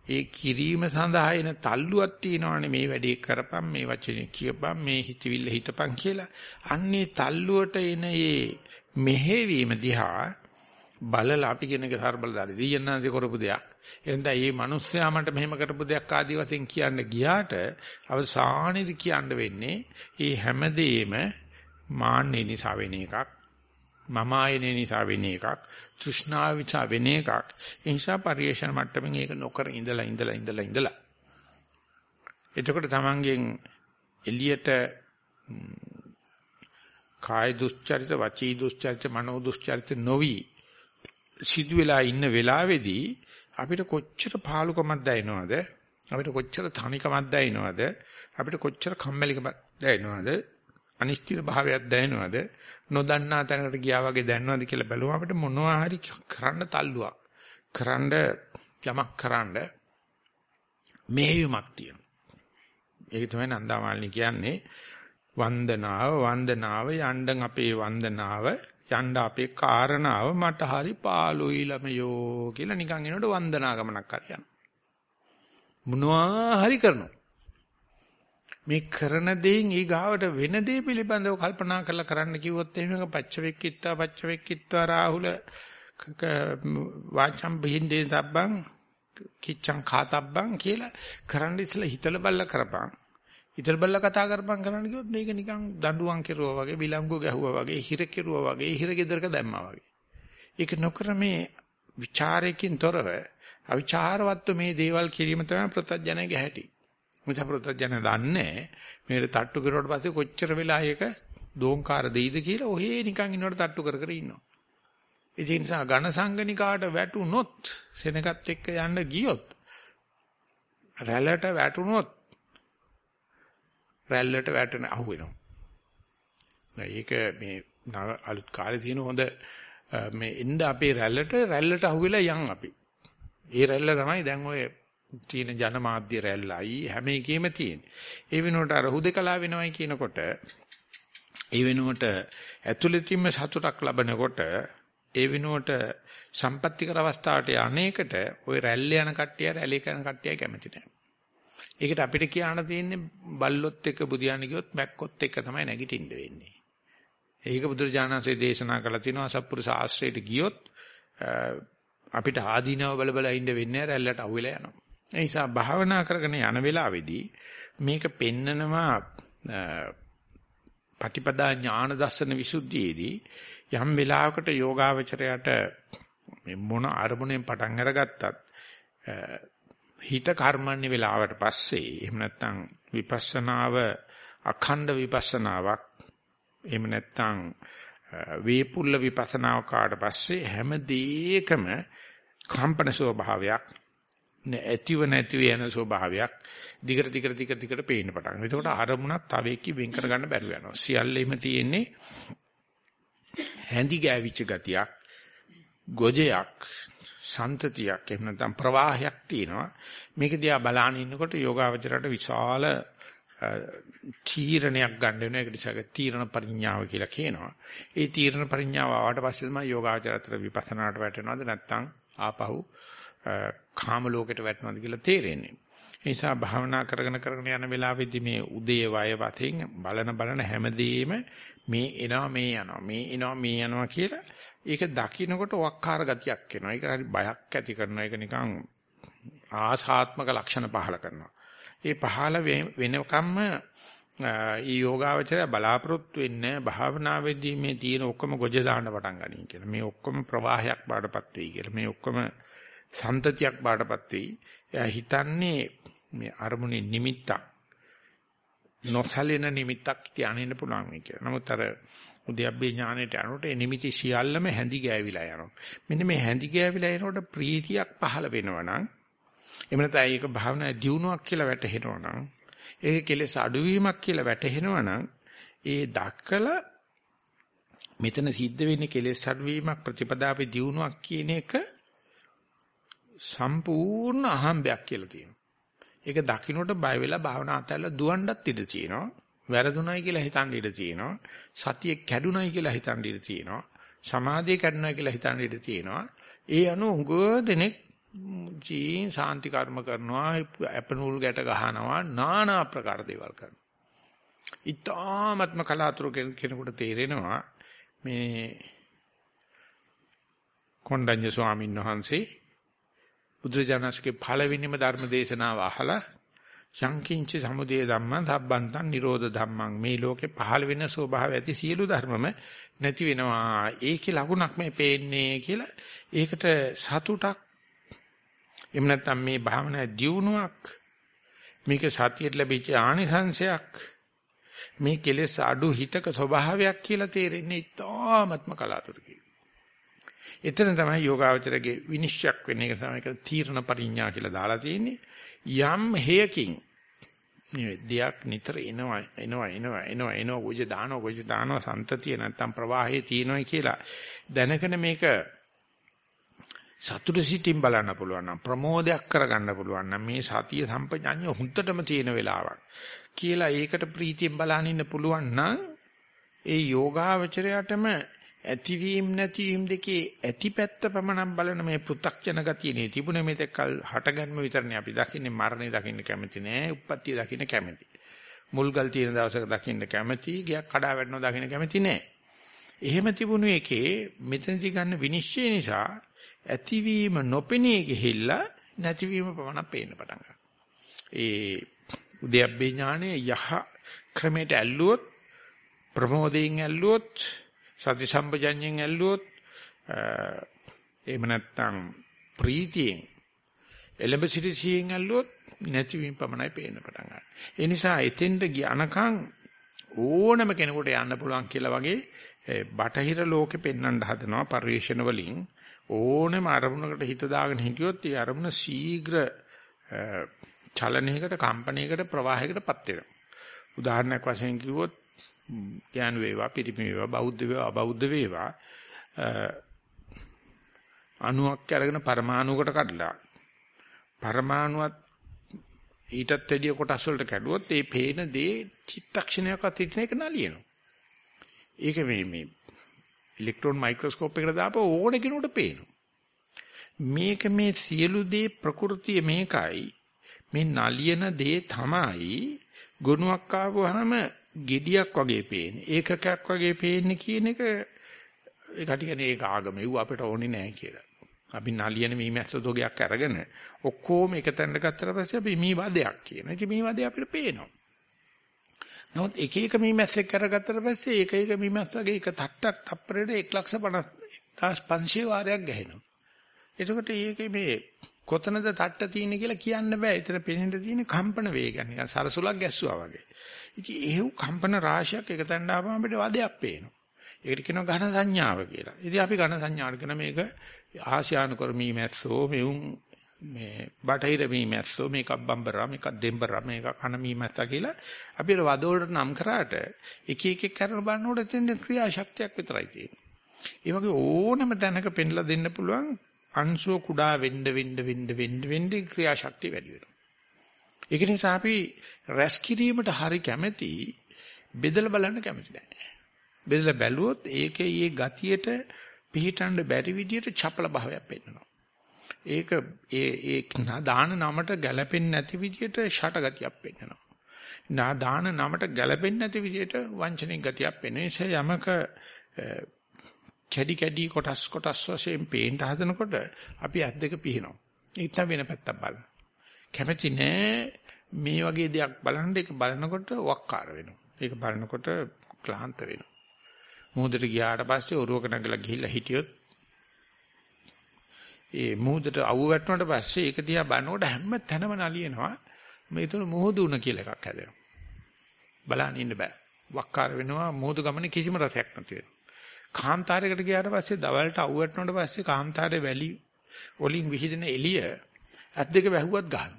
ඒ කිරීම සඳහා එන තල්ලුවක් තියෙනවානේ මේ වැඩේ කරපම් මේ වචනේ කියපම් මේ හිතවිල්ල හිටපම් කියලා. අන්නේ තල්ලුවට එන මේ මෙහෙවීම දිහා බලලා අපි කියන එක සර්බලදාරි දෙයයන්ාන්සේ කරපු දෙයක්. එහෙනම් මේ මිනිස්සයා මට මෙහෙම කරපු දෙයක් ආදි වශයෙන් කියන්න ගියාට අවසානයේදී කියන්න වෙන්නේ මේ හැමදේම මාන්නේ නිසා වෙන එකක්. මම ආයනේ නිසා වෙන එකක්. තෘෂ්ණාව නිසා වෙන එකක්. ඒ නිසා පරිේශන මට්ටමින් ඒක නොකර ඉඳලා ඉඳලා ඉඳලා ඉඳලා. එතකොට තමන්ගෙන් එළියට කාය දුස්චරිත, වචී දුස්චරිත, මනෝ දුස්චරිත නොවි සිදුවෙලා ඉන්න වෙලාවේදී අපිට කොච්චර පාලුකමක් දැනෙනවද? අපිට කොච්චර තනිකමක් දැනෙනවද? අපිට කොච්චර කම්මැලිකමක් දැනෙනවද? අනිශ්චිත භාවයක් දැනෙනවද? නොදන්නා තැනකට ගියා වගේ දැනනවද කියලා බැලුවම අපිට මොනවා හරි කරන්න තල්ලුවක් කරන්න යමක් කරන්න මෙහෙයුමක් තියෙනවා. ඒක තමයි නන්දාමාලිනී කියන්නේ වන්දනාව වන්දනාව යණ්ඩන් අපේ වන්දනාව යණ්ඩ අපේ කාරණාව මට හරි පාළුයි ළමයෝ කියලා නිකන් එනකොට වන්දනා ගමනක් හරියන. මොනවා හරි කරනවා. මේ කරන දෙයින් ඊගාවට වෙන දේ පිළිබඳව කල්පනා කරලා කරන්න කිව්වොත් එහෙම පච්චවෙක්කිත්තා පච්චවෙක්කිත්තා රාහුල වාචම් බින්දේ දබ්බං කිච්ඡං කාතබ්බං කියලා කරන්න ඉස්සලා හිතල බල්ලා කරපන්. හිතල බල්ලා කතා කරපන් කරන්න කිව්වොත් මේක නිකන් දඬුවම් කෙරුවා වගේ විලංගු ගැහුවා වගේ හිර කෙරුවා වගේ හිර ගෙදරක දැම්මා වගේ. ඒක නොකර මේ ਵਿਚාරයකින් තොරව අවිචාරවත්ව මේ දේවල් කිරීම තමයි ප්‍රත්‍යඥය ගැහැටි මොකද ප්‍රත්‍යඥ දන්නේ මේකට තට්ටු කරුවාට පස්සේ කොච්චර වෙලා ඒක දෝංකාර දෙයිද කියලා ඔහේ නිකන් ඉන්නවට තට්ටු කර කර ඉන්නවා. ඒ නිසා ඝන සංගනිකාට වැටුනොත් සෙනගත් එක්ක යන්න ගියොත් රැල්ලට වැටුනොත් රැල්ලට වැටෙන අහුවෙනවා. ඒක මේ අලුත් කාලේ තියෙන හොඳ මේ එන්න අපේ රැල්ලට රැල්ලට අහුවෙලා යන් අපි. ඒ රැල්ල තමයි දැන් ඔය තියෙන ජනමාධ්‍ය රැල්ලයි හැම එකෙම තියෙන. ඒ වෙනුවට අර හුදකලා වෙනවයි කියනකොට ඒ වෙනුවට ඇතුළතින්ම සතුටක් ලබනකොට ඒ වෙනුවට සම්පත්‍තිකර අවස්ථාවට අනේකට ওই රැල්ල යන කට්ටිය රැලේ කරන කට්ටිය කැමති නැහැ. ඒකට අපිට කියන්න තියෙන්නේ බල්ලොත් එක්ක බුදියාන ගියොත් මැක්කොත් එක්ක තමයි නැගිටින්න වෙන්නේ. ඒක බුදුරජාණන්සේ දේශනා කළා තිනවා සත්පුරුෂ ආශ්‍රයයට ගියොත් අපිට ආදීනව බල බල ඉන්න වෙන්නේ රැල්ලට අහුවෙලා යනවා. ඒ නිසා භාවනා කරගෙන යන වෙලාවේදී මේක පෙන්නනවා පටිපදා ඥාන දර්ශන විසුද්ධියේදී යම් වෙලාවකට යෝගාවචරයට මේ මොන අරමුණෙන් පටන් අරගත්තත් හිත කර්මන්නේ වෙලාවට පස්සේ එහෙම නැත්නම් විපස්සනාව අඛණ්ඩ විපස්සනාවක් එහෙම නැත්නම් වේපුල්ල විපස්සනාව කාට පස්සේ හැම දෙයකම කම්පන ස්වභාවයක් ඇතිව නැතිව යන ස්වභාවයක් දිගට දිගට දිගට දිගට පේන්න පටන් ගන්නවා. එතකොට අරමුණක් තව එක්ක වෙන් කර ගන්න බැරුව යනවා. සියල්ලෙම තියෙන්නේ හැඳි ගෑවිච්ච ගතියක්, ගොජයක්, සන්තතියක් එහෙම නැත්නම් ප්‍රවාහයක් තියෙනවා. මේක දිහා බලාගෙන ඉන්නකොට යෝගාවචරයට විශාල තීරණයක් ගන්න වෙන එකට ඉස්සක තීරණ පරිඥාව කියලා කියනවා. ඒ තීරණ පරිඥාව ආවට පස්සේ තමයි යෝගාවචරතර විපස්සනාට වැටෙනවද නැත්නම් ආපහු කාම ලෝකයට වැටෙනවද කියලා තේරෙන්නේ. ඒ නිසා භාවනා කරගෙන කරගෙන යන වෙලාවෙදී මේ උදේ වය වතෙන් බලන බලන හැමදේම මේ එනවා මේ යනවා මේ එනවා මේ යනවා කියලා ඒක දකින්නකොට වක්කාර ගතියක් එනවා. ඒක හරි බයක් ඇති කරනවා. ඒක නිකන් ආසාත්මක ලක්ෂණ පහල කරනවා. ඒ පහල වෙනකම්ම ඊ යෝගාවචරය බලාපොරොත්තු වෙන්නේ භාවනාවේදී මේ තියෙන ඔක්කොම ගොජ දාන්න පටන් ගනී කියලා. මේ ඔක්කොම ප්‍රවාහයක් බාටපත් වෙයි කියලා. මේ ඔක්කොම සන්තතියක් බාටපත් වෙයි. එයා හිතන්නේ මේ අරමුණේ නිමිත්තක් නොසලින නිමිත්තක් තියාගෙන පුළුවන් මේ කියලා. නමුත් අර උද්‍යප්පේ ඥාණයට යනකොට ඒ නිමිති සියල්ලම හැඳි ගෑවිලා යනවා. මෙන්න මේ හැඳි ගෑවිලා යනකොට ප්‍රීතියක් පහළ වෙනවා නම් එහෙම නැත්නම් ඒක භාවනා දියුණුවක් කියලා වැටහෙනවා නම් ඒක කෙලෙස් අඩුවීමක් කියලා වැටහෙනවා නම් ඒ දක්කලා මෙතන සිද්ධ වෙන්නේ කෙලෙස් අඩුවීමක් ප්‍රතිපදාවේ දියුණුවක් කියන එක සම්පූර්ණ අහම්බයක් කියලා තියෙනවා. ඒක දකින්නට බය වෙලා භාවනා අතහැරලා දුවන්නත් ඉඩ තියෙනවා. වැරදුණයි කියලා හිතන්න ඉඩ තියෙනවා. සතිය කැඩුණයි කියලා හිතන්න ඉඩ තියෙනවා. සමාධිය කැඩුණයි කියලා හිතන්න ඉඩ තියෙනවා. ඒ අනුව හුඟ දෙනෙක් ජීන් සාන්ති කර්ම කරනවා, ඇපනූල් ගැට ගහනවා, নানা ආකාර දේවල් කරනවා. ඊ타ත්ම කලාතුරකින් කෙනෙකුට තේරෙනවා මේ කොණ්ඩඤ්ඤ ස්වාමීන් වහන්සේ බුදුජානකගේ පළවෙනිම ධර්ම දේශනාව අහලා යංකින්ච සමුදය ධම්මං සම්බන්තං නිරෝධ ධම්මං. මේ ලෝකේ පහළ වෙන ස්වභාව ඇති සියලු ධර්මම නැති වෙනවා. ඒකේ ලකුණක් මේ පේන්නේ කියලා ඒකට සතුටක්. එහෙම නැත්නම් මේ භාවනා දියුණුවක් මේක සතියට ලැබිච්ච ආනිසංශයක් මේ කෙලෙස් අඩු හිතක ස්වභාවයක් කියලා තේරෙන්නේ ඉතාමත්ම කලාතුරකින්. එතන තමයි යෝගාවචරගේ විනිශ්චයක් වෙන්නේ ඒක තමයි තීර්ණ පරිඥා කියලා දාලා තියෙන්නේ. යම් හේයකින් මේ දෙයක් නිතර එනවා එනවා එනවා එනවා එනවා ගොජ දානවා ගොජ දානවා සන්තතිය නැත්තම් ප්‍රවාහයේ තියෙනවා කියලා දැනගෙන මේක සතුට සිටින් බලන්න පුළුවන් නම් ප්‍රමෝදයක් කරගන්න පුළුවන් නම් මේ සතිය සම්පජඤ්ඤ හුත්තටම තියෙන වෙලාවක් කියලා ඒකට ප්‍රීතියෙන් බලන්න ඉන්න පුළුවන් නම් ඒ යෝගාවචරයටම ඇතිවීම නැතිවීම දෙකේ ඇතිපැත්ත පමණක් බලන මේ පෘ탁ජන ගතියනේ. තිබුණේ මේක කල් හටගන්ම විතරනේ. අපි දකින්නේ මරණය දකින්න කැමති නෑ. උප්පත්තිය දකින්න කැමති. මුල්ගල් තියෙන දවසක දකින්න කැමති. ගියක් කඩා වැටෙනවා දකින්න කැමති නෑ. එහෙම තිබුණු එකේ මෙතනදී ගන්න විනිශ්චය නිසා ඇතිවීම නොපෙනී ගිහිල්ලා නැතිවීම පමණක් පේන්න පටන් ගන්නවා. ඒ උද්‍යප්පේ ඥානයේ යහ ක්‍රමයට ඇල්ලුවොත් ප්‍රමෝදයෙන් ඇල්ලුවොත් සති සම්පජඤ්ඤයෙන් ඇල්ලුවොත් එහෙම නැත්නම් ප්‍රීතියෙන් එළඹ සිටිසියෙන් ඇල්ලුවොත් නැතිවීම පමණයි පේන්න පටන් ගන්න. ඒ නිසා එතෙන්ට යනකම් ඕනම කෙනෙකුට යන්න පුළුවන් කියලා වගේ බටහිර ලෝකෙ පෙන්වන්න හදනවා පරිශ්‍රණ වලින් ඕනම අරමුණකට හිත දාගෙන හිටියොත් ඒ අරමුණ ශීඝ්‍ර චලනයකට කම්පනයකට ප්‍රවාහයකටපත් වෙනවා. උදාහරණයක් වශයෙන් කිව්වොත් ඥාන වේවා පිරිමි වේවා බෞද්ධ වේවා අබෞද්ධ වේවා අණුවක් අරගෙන පරමාණුකට කඩලා පරමාණුවත් ඊටත් වැඩිය කොටස් වලට කැඩුවොත් ඒ පේන දේ චිත්තක්ෂණයක්වත් හිටින එක නලියනවා. ඒක මේ මේ ඉලෙක්ට්‍රෝන මයික්‍රොස්කෝප් එකට දාපුව ඕන කෙනෙකුට පේනවා. මේක මේ සියලු දේ ප්‍රകൃතිය මේකයි මේ නලියන දේ තමයි ගුණයක් ආවොහම gediyak වගේ පේන්නේ. ඒකකයක් වගේ පේන්නේ කියන එක ඒ කටිකනේ ඒක ආගම. ඒව අපිට ඕනේ නැහැ කියලා. අපි නලියන මීමැස්ස දොගයක් අරගෙන ඔක්කොම එක තැනකට ගත්තට පස්සේ අපි මී වදයක් කියනවා. ඉතින් මී වදේ අපිට පේනවා. නමුත් එක එක මීමැස්සෙක් කරගත්තට පස්සේ එක එක මීමැස්ස වගේ එක තට්ටක් තප්පරයට 150500 වාරයක් ගහනවා. එතකොට මේකේ මේ කොතනද තට්ට තියෙන්නේ කියලා කියන්න බෑ. ඒතර පෙනෙන්න තියෙන කම්පන වේගය නිකන් සරසුලක් ගැස්සුවා වගේ. ඉතින් එහෙව් කම්පන රාශියක් එක තැනට ආවම අපිට වදයක් පේනවා. ඒකට කියනවා ඝන සංඥාව කියලා. ඉතින් අපි ඝන සංඥාවට කියන මේක ආසියානුකර මීමැස්සෝ මෙවුන් මේ බටහිර මීමැස්සෝ මේක බම්බරා මේක දෙම්බරා මේක කන මීමැස්සා කියලා අපිට වදවලට නම් කරාට එක එක එක කරන බලනකොට එතෙන් ක්‍රියාශක්තියක් විතරයි තියෙන්නේ. ඒ වගේ ඕනම තැනක පෙන්ලා දෙන්න පුළුවන් අංශුව කුඩා වෙන්න වෙන්න වෙන්න වෙන්න වෙන්න ක්‍රියාශක්තිය වැඩි වෙනවා. ඒක නිසා අපි රැස් කිරීමට හරි කැමැති බෙදලා බලන්න කැමති නැහැ. බෙදලා බැලුවොත් ඒකේ ඊයේ ගතියට පිහිටන්න බැරි විදියට චපල භාවයක් පෙන්වනවා. ඒක ඒ ඒ දාන නමට ගැළපෙන්නේ නැති විදියට ෂට ගතියක් පෙන්වනවා. නා දාන නමට ගැළපෙන්නේ නැති විදියට වංචනික ගතියක් පෙන්වන නිසා යමක කැඩි කැඩි කොටස් කොටස් වශයෙන් පේන්න හදනකොට අපි ඇස් දෙක පිහිනවා. ඒක තමයි වෙන පැත්තක් බලන්න. කැමැති නෑ මේ වගේ දෙයක් බලන්න ඒක බලනකොට වක්කාර වෙනවා. ඒක බලනකොට ක්ලාන්ත වෙනවා. මොහොතට ගියාට පස්සේ ඔරුවක නැගලා ගිහිල්ලා හිටියොත් ඒ මොහොතට අවු වැටුණාට පස්සේ ඒක දිහා බලනකොට හැම තැනම නලියනවා. මේ තුන මොහොදුණ කියලා එකක් හැදෙනවා. බලන්න ඉන්න බෑ. වක්කාර වෙනවා මොහොත ගමනේ කිසිම රසයක් නැති වෙනවා. කාන්තාරයකට ගියාට පස්සේ දවල්ට අවු වැටුණාට පස්සේ කාන්තාරේ වැලි වලින් විහිදෙන එළිය ඇස් දෙක වැහුවත් ගන්නවා.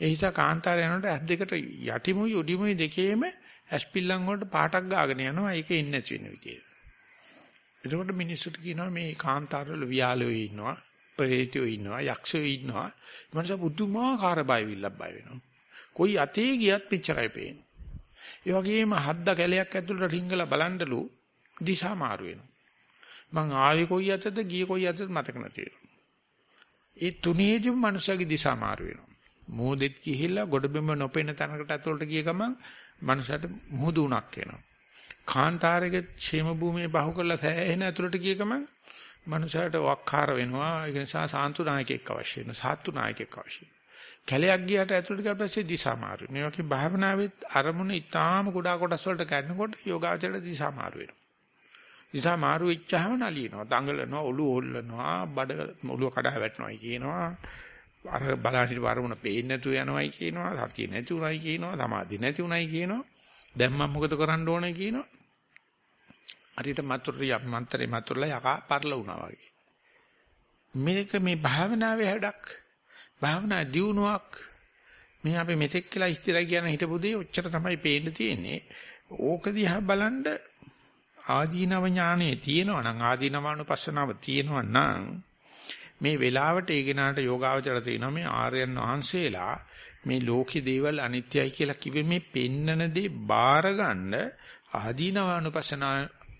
ඒ නිසා කාන්තාරය යනකොට ඇස් දෙකට යටිමුයි උඩිමුයි දෙකේම ඇස් පිල්ලම් වලට පාටක් ගාගෙන යනවා. ඒකේ ඉන්නේ නැති වෙන විදියට. එතකොට මිනිස්සුන්ට කියනවා මේ කාන්තාරවල වියාලයෝ ඉන්නවා, ප්‍රේතයෝ ඉන්නවා, යක්ෂයෝ ඉන්නවා. මනස බුදුමාකාර බයවිල්ලක් බය වෙනවා. කොයි අතේ ගියත් පිච්චරයි පේන්නේ. ඒ වගේම හද්ද කැලයක් ඇතුළට රිංගලා බලන්නලු දිශා මාරු වෙනවා. මං ආයේ කොයි අතද ගියේ කොයි අතද මතක නැති වෙනවා. ඒ තුනේදීම මනුස්සයාගේ දිශා මාරු වෙනවා. මෝදෙත් ගිහිල්ලා ගොඩබිම නොපෙන තැනකට ඇතුළට ගිය ගමන් මනුස්සයාට මුහුදු උණක් එනවා. කාන්තාරයේ ക്ഷേම භූමියේ බහු කරලා සෑහෙන ඇතුළට ගිය ගමන් මනුස්සයාට වක්කාර වෙනවා. ඒ නිසා සාන්තු නායකයෙක් අවශ්‍ය වෙනවා. සාත්තු නායකයෙක් අවශ්‍ය වෙනවා. කැලයක් ගියාට ඇතුළට ගියාට පස්සේ දිශා මාරු වෙනවා. මේ වගේ භාවනාවේ අරමුණ ඊටාම කුඩා කොටස් වලට කැඩනකොට යෝගාචරයට දිශා මාරු වෙනවා. නිසා මාරු වෙච්චාම නලියනවා. දඟලනවා, ඔළුව හොල්ලනවා, බඩ ඔළුව කඩා වැටෙනවායි කියනවා. අර බලාසිට වරමුණ පේන්නේ නැතුව යනවායි කියනවා. සතිය නැති උනායි කියනවා. සමාධිය නැති උනායි කියනවා. දැන් මම මොකද කරන්න ඕනේ කියනවා. හරියට මතුරුරිය මන්තරේ මතුරුලා යකා පරල වුණා වගේ. මේක මේ භාවනාවේ හැඩක්. භාවනා දියුණුවක්. මේ අපි මෙතෙක් කියලා ඉස්තිරයි කියන හිටපු දේ ඔච්චර තමයි පේන්න තියෙන්නේ. ඕක දිහා බලන්න ආදීනව ඥානෙ තියෙනවා නම් ආදීනවානුපස්සනාව තියෙනවා නම් මේ වෙලාවට ඒ කෙනාට යෝගාවචර තියෙනවා මේ ආර්යයන් වහන්සේලා මේ ලෝකේ දේවල් අනිත්‍යයි කියලා කිව්වේ මේ පෙන්නන දේ බාර ගන්න ආදීනවානුපස්සනා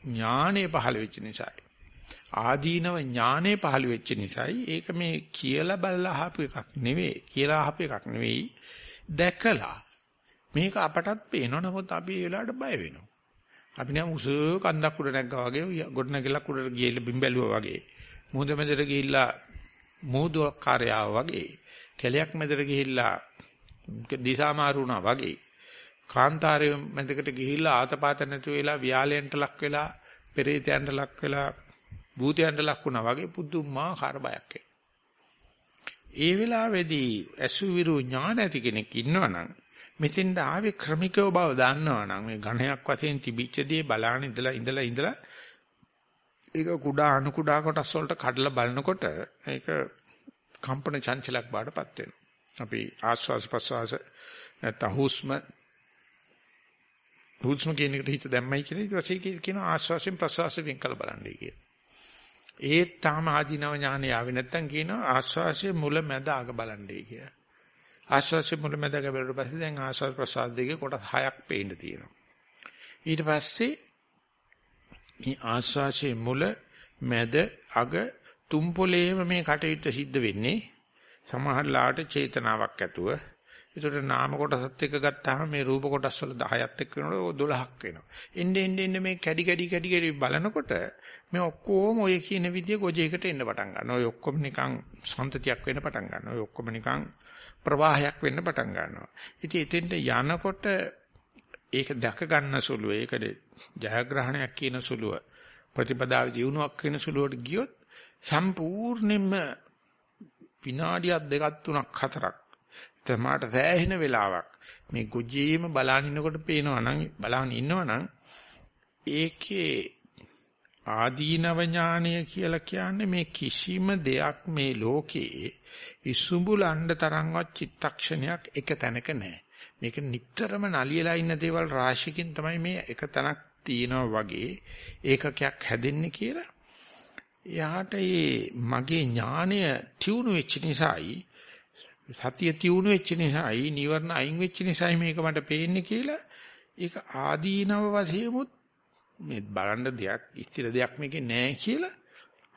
ඥානෙ පහළ වෙච්ච නිසායි. ආදීනව ඥානෙ පහළ වෙච්ච නිසායි. ඒක මේ කියලා බලලා අහපු එකක් නෙවෙයි කියලා අහපු එකක් නෙවෙයි දැකලා මේක අපටත් පේනවා. නමුත් අපි ඒ වෙලාවට බය වෙනවා. අපි නිකන් උස කන්දක් උඩ නැග්ගා වගේ ගොඩ නැගිලා උඩට ගිහිල්ලා බිම් බැලුවා වගේ. මුහුද මැදට ගිහිල්ලා මුහුදු කාර්යාව වගේ කැලයක් මැදට ගිහිල්ලා දිසා මාරුණා වගේ කාන්තාරයේ මැදකට ගිහිල්ලා ආතපාත නැතු වෙලා ව්‍යාලයන්ට ලක් වෙලා පෙරේතයන්ට ලක් වෙලා භූතයන්ට ලක් වුණා වගේ පුදුමාකාර බයක් ඒ වෙලාවේදී අසුවිරු ඥාන ඇති කෙනෙක් ඉන්නවනම් මෙතෙන්ද ආවේ ක්‍රමිකව බව දන්නවනම් මේ ඝණයක් වශයෙන් තිබිච්ච දේ බලාන ඉඳලා ඉඳලා ඉඳලා ඒක කුඩා අණු කුඩා කොටස් වලට කඩලා බලනකොට ඒක කම්පන චංචලයක් බාටපත් වෙනවා. අපි ආස්වාස් ප්‍රස්වාස නැත්නම් හුස්ම හුස්ම කියන එකට හිත දැම්මයි කියලා ඊට පස්සේ කියන ආස්වාසයෙන් ප්‍රස්වාසයෙන් වෙන් කළ බලන්නයි කියලා. ඒත් තාම ආධිනව ඥානය ආවේ නැත්නම් කියනවා ආස්වාසයේ මුල මැද අග බලන්නයි කියලා. ආශ්වාසය මුලමෙද ගැබලුවට පස්සේ දැන් ආශ්වාස ප්‍රශ්වාස දෙකේ කොටස් හයක් පේන්න තියෙනවා. ඊට පස්සේ මේ ආශ්වාසයේ මුල මැද අග තුම් පොලේම මේ කටයුත්ත සිද්ධ වෙන්නේ සමහර ලාට චේතනාවක් ඇතුව. ඒකට නාම කොටසත් එක්ක ගත්තාම මේ රූප කොටස් වල 10ත් එක්ක වෙනකොට 12ක් වෙනවා. එන්නේ එන්නේ එන්නේ මේ කැඩි කැඩි කැඩි කැඩි බලනකොට මේ ඔක්කොම ඔය කියන විදිය ගොජේකට එන්න පටන් ගන්නවා. ඔය ඔක්කොම නිකන් සම්තතියක් වෙන්න පටන් ගන්නවා. ඔය ඔක්කොම නිකන් ප්‍රවාහයක් වෙන්න පටන් ගන්නවා. ඉතින් එතෙන්ට යනකොට ඒක දැක ගන්න සුළුව ඒකද ජයග්‍රහණයක් කියන සුළුව. ප්‍රතිපදාවේ දියුණුවක් කියන සුළුවට ගියොත් සම්පූර්ණයෙන්ම විනාඩියක් දෙකක් තුනක් හතරක්. තමාට සෑහෙන වෙලාවක්. මේ ගොජේම බලන් ඉන්නකොට පේනවා නම් බලන් ඉන්නවා නම් ඒකේ ආදීනව ඥානය කියලා කියන්නේ මේ කිසිම දෙයක් මේ ලෝකේ ඉසුඹුලන්න තරම්වත් චිත්තක්ෂණයක් එක තැනක නැහැ. මේක නිටතරම නලියලා ඉන්න දේවල් රාශියකින් තමයි මේ එක තැනක් තියෙනවා වගේ ඒකකයක් හැදෙන්නේ කියලා. එයාට මේ මගේ ඥානය තියුණු වෙච්ච නිසායි සතිය තියුණු වෙච්ච නිසායි නිවර්ණ අයින් වෙච්ච නිසායි මේක මට පේන්නේ කියලා ඒක ආදීනව වශයෙන්මුත් මේ බලන්න දෙයක් ස්ථිර දෙයක් මේකේ නැහැ කියලා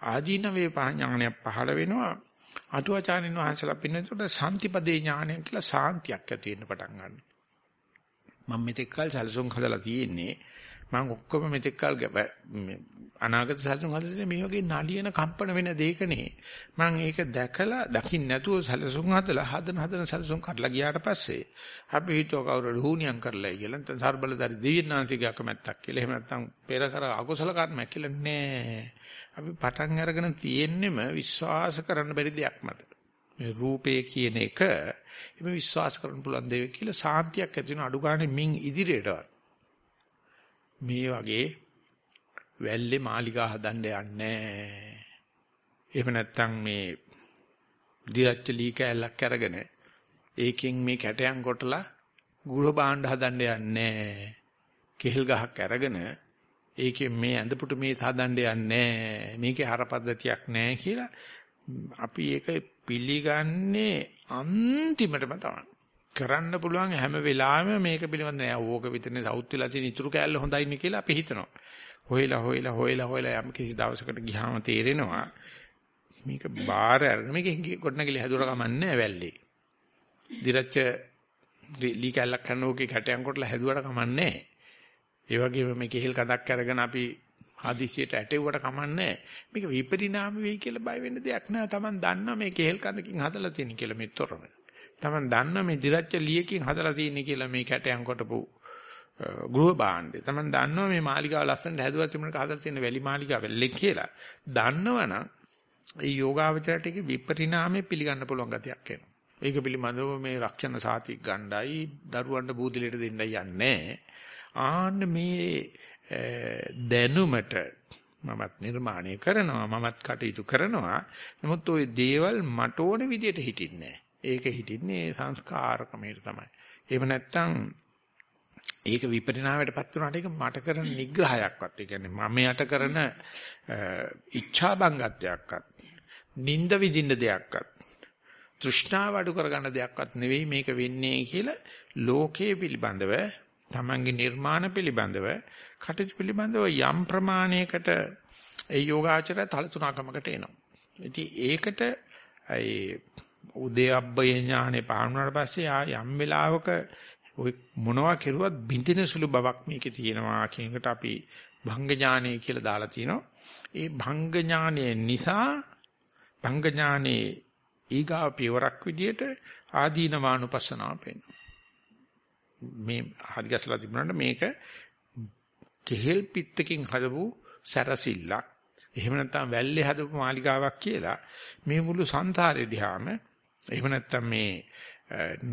ආදීනවේ පහඥානයක් පහළ වෙනවා අටුවාචාරින් වහන්සේලා පින්නතොට සාන්තිපදේ ඥානය කියලා සාන්තියක් ඇති වෙන්න පටන් ගන්නවා මම මෙතෙක් කල සැලසුම් හදලා තියෙන්නේ මම ඔක්කොම මෙතෙක් කල් අනාගත සැලසුම් හදලා මේ වගේ නලියන කම්පන වෙන දෙයකනේ. මම ඒක දැකලා දකින්න නැතුව සැලසුම් හදලා හදන හදන සැලසුම් කඩලා ගියාට පස්සේ අපි හිතුව කවුරු රූණියම් කරලා කියලා. නැත්නම් සර්බලදාරි දෙවියන්ාන්තිගේ අකමැත්තක් කියලා. එහෙම නැත්නම් පෙර කර අකුසල කර්මයක් කියලා නෑ. අපි පටන් අරගෙන තියෙන්නෙම විශ්වාස කරන්න බැරි දෙයක් මත මේ රූපේ කියන එක එimhe විශ්වාස කරන්න පුළුවන් දෙයක් කියලා සාන්තියක් ඇති වෙන අඩු ගන්න මින් ඉදිරියටවත්. මේ වගේ වැල්ලේ මාලිගා හදන්න යන්නේ එහෙම නැත්නම් මේ දිරච්ච ලී කෑල්ලක් අරගෙන ඒකෙන් මේ කැටයන් කොටලා ගුරු භාණ්ඩ හදන්න යන්නේ කෙහෙල් ගහක් අරගෙන ඒකෙන් මේ ඇඳපුට මේ හදන්න යන්නේ මේකේ හරපද්ධතියක් නැහැ කියලා අපි ඒක පිළිගන්නේ අන්තිමටම තමයි. කරන්න පුළුවන් හැම වෙලාවෙම මේක පිළිබඳ නෑ ඕක විතරනේ සවුත් වෙලා තියෙන ඉතුරු කෑල්ල හොඳයිනේ කියලා අපි හිතනවා. හොයලා හොයලා හොයලා හොයලා යම් කිසි දවසකට ගියාම තේරෙනවා මේක බාර අරගෙන මේක ගොඩනගලි හැදුවට කමන්නේ වැල්ලේ. දිරච්ච ලී කැල්ලක් කරන ඕකේ කැටයන් කොටලා හැදුවට කමන්නේ ඒ වගේම මේ කෙහෙල් කඩක් අරගෙන අපි හදිසියට ඇටෙව්වට කමන්නේ මේක විපරිණාම වෙයි කියලා බය වෙන්න දෙයක් නෑ. Taman දන්නා මේ කෙහෙල් කඳකින් හදලා තියෙන කියලා මේ තොරම. Taman දන්න මේ දිරච්ච ලියකින් හදලා තියෙන්නේ කියලා මේ කැටයන් කොටපු ගෘහ භාණ්ඩේ. Taman දන්නවා මේ මාලිගාව ලස්සනට හැදුවා තිබුණක හදලා තියෙන වැලි මාලිගාව වෙල්ලෙක් කියලා. දන්නවනම් ඒ යෝගාවචරයට ඒක විපරිණාමේ පිළිගන්න පුළුවන් ගතියක් එනවා. ඒක පිළිබඳව මේ රක්ෂණ සාතික් ගණ්ඩායි දරුවන්ට බූදලෙට දෙන්නයි යන්නේ. ආන්න මේ දැනුමට මමත් නිර්මාණය කරනවා මමත් කටයුතු කරනවා. නමුත් ওই දේවල් මට ඕන විදියට හිටින්නේ නැහැ. ඒක හිටින්නේ සංස්කාරකමයට තමයි. එහෙම නැත්නම් ඒක විපරිණාමයටපත් වුණාට ඒක මට කරන නිග්‍රහයක්වත් ඒ කියන්නේ මම යට කරන ඉච්ඡා බංගත්වයක්වත් නිନ୍ଦ විදින්න දෙයක්වත් තෘෂ්ණාව අඩු කරගන්න දෙයක්වත් නෙවෙයි මේක වෙන්නේ කියලා ලෝකයේ පිළිබඳව තමන්ගේ නිර්මාණ පිළිබඳව කටයුතු පිළිබඳව යම් ප්‍රමාණයකට ඒ යෝගාචරය තලතුණකමකට එනවා. ඉතින් ඒකට ඒ උදේබ්බය ඥානේ පහරුණාට පස්සේ ආ යම් වෙලාවක ඔය මොනවා කෙරුවත් බින්දින සුළු බවක් මේකේ තියෙනවා කියන එකට අපි භංග ඥානය කියලා දාලා තිනවා. ඒ භංග ඥානය නිසා භංග ඥානේ ඊගා පියවරක් විදියට ආදීනවානුපස්සනාව පෙන්වනවා. මේ හරි ගැසලා තිබුණාට මේක කෙහෙල් පිටකකින් හදපු සැරසිල්ලක් එහෙම නැත්නම් වැල්ලේ හදපු මාලිගාවක් කියලා මේ මුළු සංසාරේ දිහාම එහෙම නැත්නම් මේ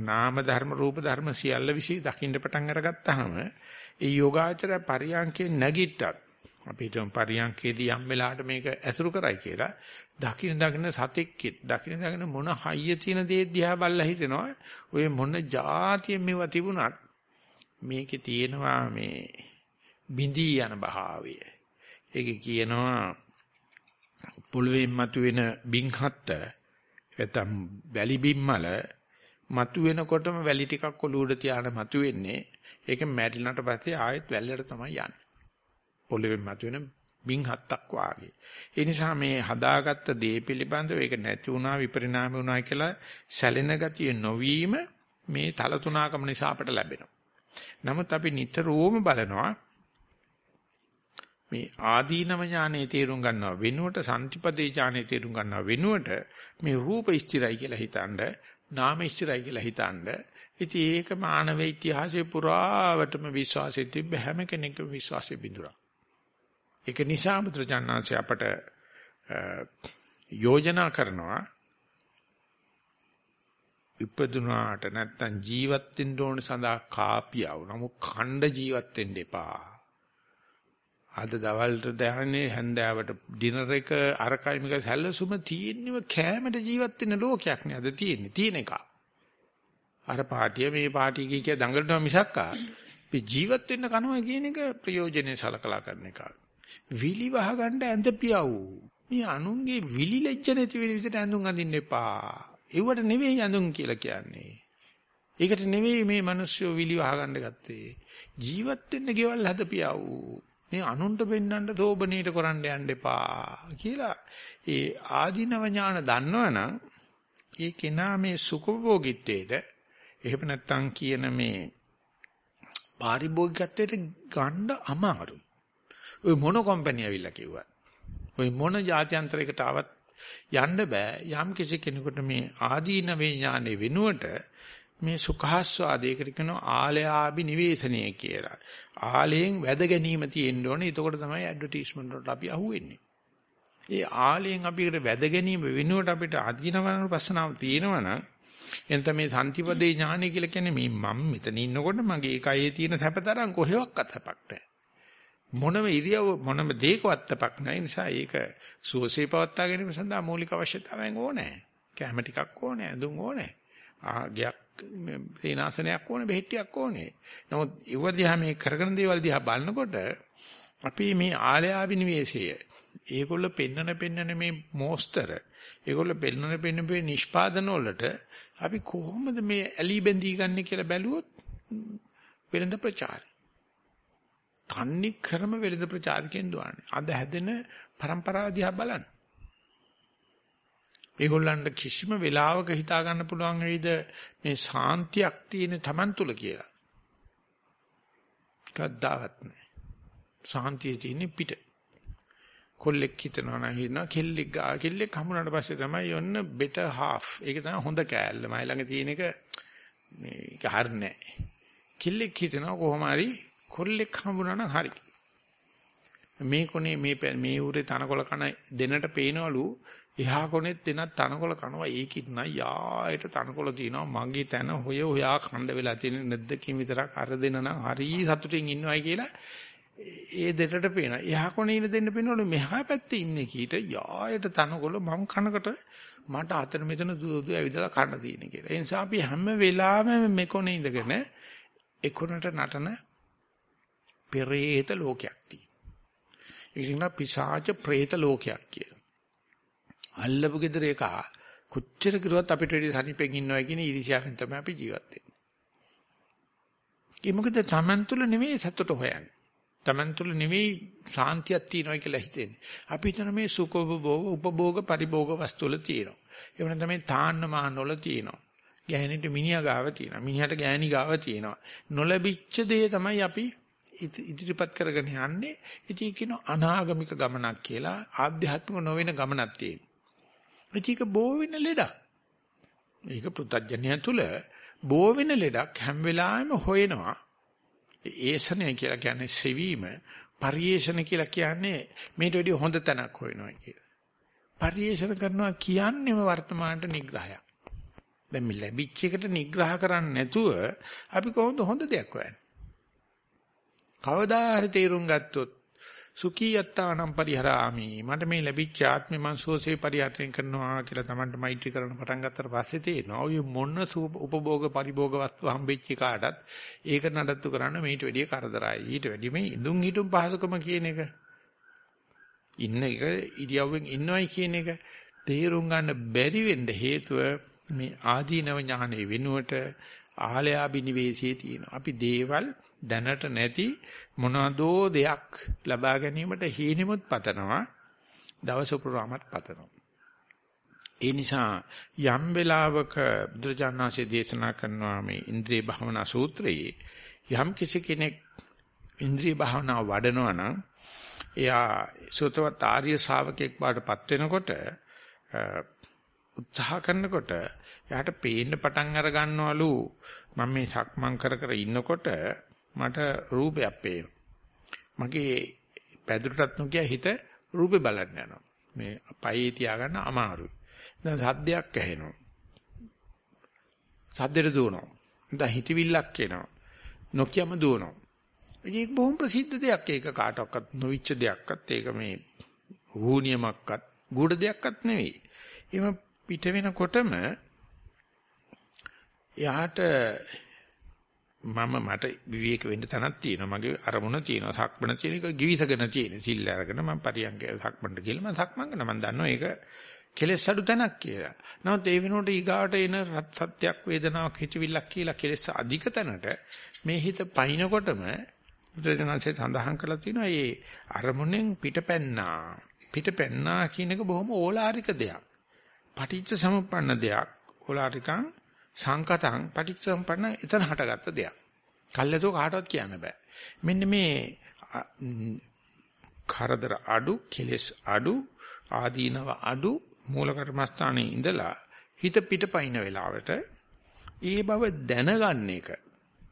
නාම ධර්ම රූප ධර්ම සියල්ල විසී දකින්න පටන් අරගත්තාම ඒ යෝගාචර පරියන්කේ නැගිට්ටත් අපි හිතමු පරියන්කේදී යම් වෙලාවට මේක ඇසුරු කරයි කියලා දකින්න දකින්න සතෙක්කෙත් දකින්න දකින්න මොන හයිය තියෙන දේ දිහා බල්ලා හිතෙනවා. ඔය මොන જાතියෙන් මේව තිබුණත් මේකේ තියෙනවා මේ බිඳී යන භාවය. ඒක කියනවා පොළවේ මතුවෙන බින්හත්ත නැත්නම් වැලි බිම්මල මතු වෙනකොටම වැලි ටිකක් ඔලුවට තියාන මතු වෙන්නේ. ඒක මැරිලාට පස්සේ ආයෙත් වැල්ලට තමයි යන්නේ. පොළවෙන් මතුවෙන බින් හත්තක් වාගේ. ඒ නිසා මේ හදාගත්ත දේ පිළිබඳව ඒක නැති වුණා විපරිණාම වුණා කියලා සැලෙන ගතිය නොවීම මේ තල තුනකම නිසා අපට ලැබෙනවා. නමුත් අපි නිතරම බලනවා මේ ආදීනව ඥානෙ තේරුම් ගන්නවා වෙනුවට සම්තිපදේ ඥානෙ තේරුම් ගන්නවා වෙනුවට මේ රූප ස්ථිරයි කියලා හිතනද නාම ස්ථිරයි කියලා හිතනද ඉතින් ඒක මානව ඉතිහාසයේ පුරාවටම විශ්වාසෙ තිබ්බ හැම කෙනෙකුම විශ්වාසෙ බිඳුරා ඒක නිසා බුදුරජාණන්සේ අපට යෝජනා කරනවා ඉපදුනාට නැත්තම් ජීවත් වෙන්න ඕන සඳහා කාපියව. නමුත් ඛණ්ඩ ජීවත් වෙන්න එපා. අද දවල්ට දැනන්නේ හැන්දෑවට ඩිනර් එක අරකයි මේක සැලසුම තියෙන්නම කෑමට ජීවත් වෙන ලෝකයක් නේ අද තියෙන්නේ. තියෙන එක. අර පාටිය මේ පාටිය කිය කිය දඟලනවා මිසක්කා. අපි ජීවත් වෙන්න කනවා කියන එක ප්‍රයෝජනේ සලකලා කරන එක. විලි වහ ගන්න ඇඳ පියව්. මේ අනුන්ගේ විලි ලැජ්ජ නැති වෙන විදිහට ඇඳුම් අඳින්න එපා. ඒවට නෙවෙයි ඇඳුම් කියලා කියන්නේ. ඒකට නෙවෙයි මේ මිනිස්සු විලි වහ ගන්න ගත්තේ. ජීවත් වෙන්න ගෙවල් හදපියව්. මේ අනුන්ට පෙන්වන්න දෝබනීට කරන්න යන්න එපා කියලා ඒ ආධිනව ඥාන දන්නවනම් ඒ කෙනා මේ සුඛභෝගීත්වයට එහෙම නැත්නම් කියන මේ පාරිභෝගිකත්වයට ගන්න අමාරුයි. ඔය මොන කම්පැනි ඇවිල්ලා කිව්වත්. ඔය මොන ජාත්‍යන්තරයකට ආවත් යන්න බෑ. යම් කිසි කෙනෙකුට මේ ආදීනවේ ඥානෙ වෙනුවට මේ සුඛාස්වාදයකට කියනවා ආලයාභි නිවේසනය කියලා. ආලයෙන් වැද ගැනීම තියෙන්න ඕනේ. එතකොට තමයි ඇඩ්වර්ටයිස්මන්ට් වලට අපි අහුවෙන්නේ. ඒ ආලයෙන් අපිට වැද ගැනීම වෙනුවට අපිට අදීනවන පස්සනාව තියෙනවනම් එතන මේ සම්තිපදේ ඥානය කියලා කියන්නේ මේ මම මෙතන ඉන්නකොට මගේ කයේ තියෙන සැපතරම් කොහෙවත් සැපක් නැහැ. මොනම ඉරියව් මොනම දෙයකවත් සැපක් නැහැ. නිසා ඒක සුවසේ පවත්වා ගැනීම සඳහා මූලික අවශ්‍යතාවයන් ඕනේ. කැම ටිකක් ඕනේ, ඇඳුම් ඕනේ. ආගයක් සේනාසනයක් ඕනේ, බෙහෙට්ටියක් ඕනේ. නමුත් ඉව දිහා මේ කරගෙන දේවල් දිහා බලනකොට අපි මේ ආලයාවිනිවේෂය ඒගොල්ල පෙන්නන පෙන්නන මේ මෝස්තර ඒගොල්ල පෙන්නන පෙන්නන මේ නිෂ්පාදන වලට අපි කොහොමද මේ ඇලි බැඳී ගන්න කියලා බැලුවොත් වෙළඳ ප්‍රචාරය. තන්නේ ක්‍රම වෙළඳ ප්‍රචාරකෙන් දුවන්නේ. අද හැදෙන પરම්පරාව දිහා බලන්න. ඒගොල්ලන්ට කිසිම වෙලාවක හිතා ගන්න පුළුවන් වෙයිද මේ සාන්තියක් තියෙන Taman තුල කියලා. කද්දාවත් නැහැ. සාන්තිය තියෙන්නේ පිට. කොල්ලෙක් හිතනවා නම් හිතනවා කෙල්ලෙක් ගා කෙල්ලෙක් හම්බුනාට පස්සේ තමයි යොන්න better half. ඒක තමයි හොඳ කෑල්ල. මයි ළඟ තියෙන එක මේක හරිනේ. කෙල්ලෙක් හිතනවා කොහොම හරි කොල්ලෙක් හම්බුනා නම් හරි. මේ කොනේ මේ මේ ඌරේ තනකොළ කන දෙනට පේනවලු එහා කොනෙත් දෙනත් තනකොළ කනවා ඒකිට නයි යායට තනකොළ තියෙනවා මගේ තන හොය හොයා කණ්ඩ වෙලා තියෙන නැද්දකින් විතරක් අර දෙන නම් හරි සතුටින් ඉන්නවයි කියලා ඒ දෙටට පේනවා. එහා කොනේ ඉන්න දෙන්න පේනවලු මෙහා පැත්තේ ඉන්නේ කීට යායට තනකොළ මම කනකට මට අතන මෙතන දුදු ඇවිදලා කන්න තියෙන කියලා. ඒ නිසා අපි හැම වෙලාවෙම මෙකොනේ ඉඳගෙන එකොනට නටන පෙරේත ලෝකයක් තියෙනවා. ඒක පිසාච ප්‍රේත ලෝකයක් කියලා. අල්ලපු gedර එක කොච්චර කිරුවත් අපිට වැඩි සනිපෙන් ඉන්නවා කියන ඊර්ෂ්‍යාවෙන් තමයි අපි ජීවත් වෙන්නේ. ඒ මොකද Taman තුල නෙමෙයි සතුට හොයන්නේ. Taman තුල නෙවෙයි සාන්තියක් තියෙනවා කියලා හිතෙන්නේ. අපි හිතන මේ සුඛෝපභෝග උපභෝග පරිභෝග වස්තු වල තියෙනවා. ඒ වෙන තමයි තාන්න මාන වල තියෙනවා. ගෑණිට මිනිහා ගාව තියෙනවා. මිනිහට ගෑණි ගාව තියෙනවා. නොලැබිච්ච දේ තමයි අපි ඉදිරිපත් කරගෙන යන්නේ. ඉතින් කියන අනාගමික ගමනක් කියලා ආධ්‍යාත්මික නොවන ගමනක් තියෙනවා. ඒක බෝ වෙන ලෙඩක්. ඒක පෘථජ්ජනය තුල බෝ වෙන ලෙඩක් හැම වෙලාවෙම හොයනවා. ඒසනය කියලා කියන්නේ සෙවීම, පරිේශන කියලා කියන්නේ මේට වැඩිය හොඳ තැනක් හොයනවා කියලා. පරිේශන කරනවා කියන්නේම වර්තමානට නිග්‍රහයක්. දැන් මේ ලැබිච්ච එකට නිග්‍රහ කරන්නේ නැතුව අපි කොහොමද හොඳ දෙයක් හොයන්නේ? කවදා හරි තේරුම් ගත්තොත් සුඛී යත්තානම් පරිහරාමි. මට මේ ලැබිච්ච ආත්මේ මං සෝසේ පරිහරණය කරනවා කියලා Tamanට මෛත්‍රී කරන පටන් ගත්තට පස්සේ තේරෙනවා. ඔය මොන උපභෝග පරිභෝග වස්තු හම්බෙච්ච කාටත් ඒක නඩත්තු කරන්න මේට වැඩිය කරදරයි. ඊට වැඩිය මේ ඉදුම් හිටුම් පහසුකම කියන එක. ඉන්න එක ඉරියව්වෙන් ඉන්නවයි කියන එක. තේරුම් ගන්න බැරි වෙන්න හේතුව මේ ආදීනව ඥානෙ වෙනුවට ආලයාබිනිවේෂයේ තියෙනවා. අපි දේවල් දැනට නැති මොනවාදෝ දෙයක් ලබා ගැනීමට හීනෙමුත් පතනවා දවස පුරාමත් පතනවා. ඒ නිසා යම් වෙලාවක බුදුජානනාංශයේ දේශනා කරනවා මේ ඉන්ද්‍රිය භවනා සූත්‍රයේ යම් කිසි කෙනෙක් ඉන්ද්‍රිය භවනා වඩනවා නම් එයා සෝතවත් ආර්ය ශාවකෙක් බාටපත් වෙනකොට උත්සාහ කරනකොට එයාට පේන්න පටන් අර ගන්නවලු මම මේ සක්මන් කර කර ඉන්නකොට මට රූපයක් පේනවා. මගේ පැදුරටත් නොකිය හිත රූපේ බලන්න යනවා. මේ පයේ තියාගන්න අමාරුයි. දැන් සද්දයක් ඇහෙනවා. සද්දෙට දුවනවා. නැත්නම් හිතවිල්ලක් එනවා. නොකියම දුවනවා. ඒක බොහොම ප්‍රසිද්ධ දෙයක්. ඒක කාටවත් නොවිච්ච දෙයක්වත් ඒක මේ වූනියමක්වත් ගුඩ දෙයක්වත් නෙවෙයි. එහෙම පිට වෙනකොටම එයාට මම මට විවේක වෙන්න තැනක් තියෙනවා. මගේ අරමුණ තියෙනවා. සක්මණ තියෙන එක givisagena තියෙන. සිල් අරගෙන මම පරියන්ක සක්මණට ගිහලා මම සක්මන් කරනවා. මම දන්නවා ඒක කෙලෙස් අඩු තැනක් කියලා. නමුත් ඒ වෙනකොට ඊගාවට එන සත්‍යක් වේදනාවක් හිතවිල්ලක් කියලා කෙලෙස් අධික තැනට මේ හිත පහිනකොටම බුදුරජාණන්සේ සඳහන් කරලා තියෙනවා මේ අරමුණෙන් පිටපැන්නා. පිටපැන්නා කියන එක බොහොම ඕලාරික දෙයක්. පටිච්ච සමුප්පන්න දෙයක්. ඕලාරිකං සංකතං පටිච්ච සමුප්පන්න එතන හටගත්ත දෙයක්. කල්යතෝ කාටවත් කියන්න බෑ. මෙන්න මේ කරදර අඩු, කෙලෙස් අඩු, ආදීනව අඩු මූල කර්මස්ථානයේ ඉඳලා හිත පිටපයින් වෙලාවට ඒ බව දැනගන්න එක.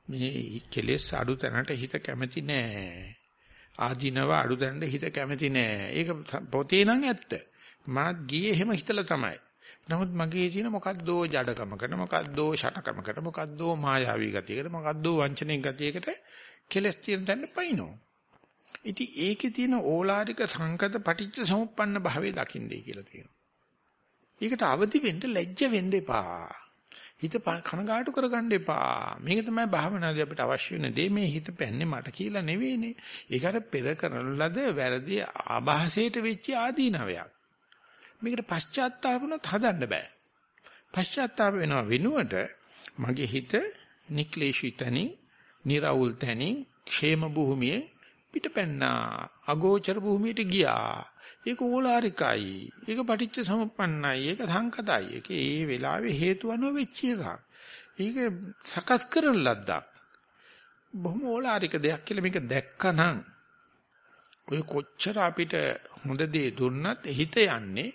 මේ කෙලෙස් අඩු තැනට හිත කැමති නෑ. ආදීනව අඩු තැනට හිත කැමති නෑ. ඒක පොතේ නම් ඇත්ත. මාත් ගියේ එහෙම හිතලා තමයි. නමුත් මගේ තියෙන මොකද්දෝ ජඩකමකට මොකද්දෝ ෂටකමකට මොකද්දෝ මායාවී ගතියකට මොකද්දෝ වංචනික ගතියකට කෙලස් තියෙන තැන පයින්නෝ ඉතින් ඒකේ තියෙන ඕලාරික සංකත පටිච්ච සමුප්පන්න භාවයේ දකින්නේ කියලා තියෙනවා ඒකට අවදි වෙන්න ලැජ්ජ වෙන්න එපා. හිත කනගාටු කරගන්න එපා. මේක තමයි භාවනාවේ අපිට අවශ්‍ය වෙන දේ මේ හිත පැන්නේ මට කියලා නෙවෙයිනේ. ඒකට පෙර කරන ලද වැරදි ආభాසයට වෙච්ච ආදීනවයක්. මේකට පශ්චාත්තාප වුණොත් හදන්න බෑ. පශ්චාත්තාප වෙනවා වෙනුවට මගේ හිත නික්ලේශී තනින්, निराවුල් තනින්, ക്ഷേම භූමියේ පිටපැන්නා, අගෝචර භූමියට ගියා. ඒක ඕලාරිකයි. ඒක පටිච්ච සමුප්පන්නයි. ඒක සංකතයි. ඒක ඒ වෙලාවේ හේතු අනුව වෙච්ච එකක්. ඒක සකස් කරන ලද්දක්. බොහොම ඕලාරික දෙයක් කියලා මේක දැක්කනම් ඔය කොච්චර අපිට හොඳ දේ දුන්නත් හිත යන්නේ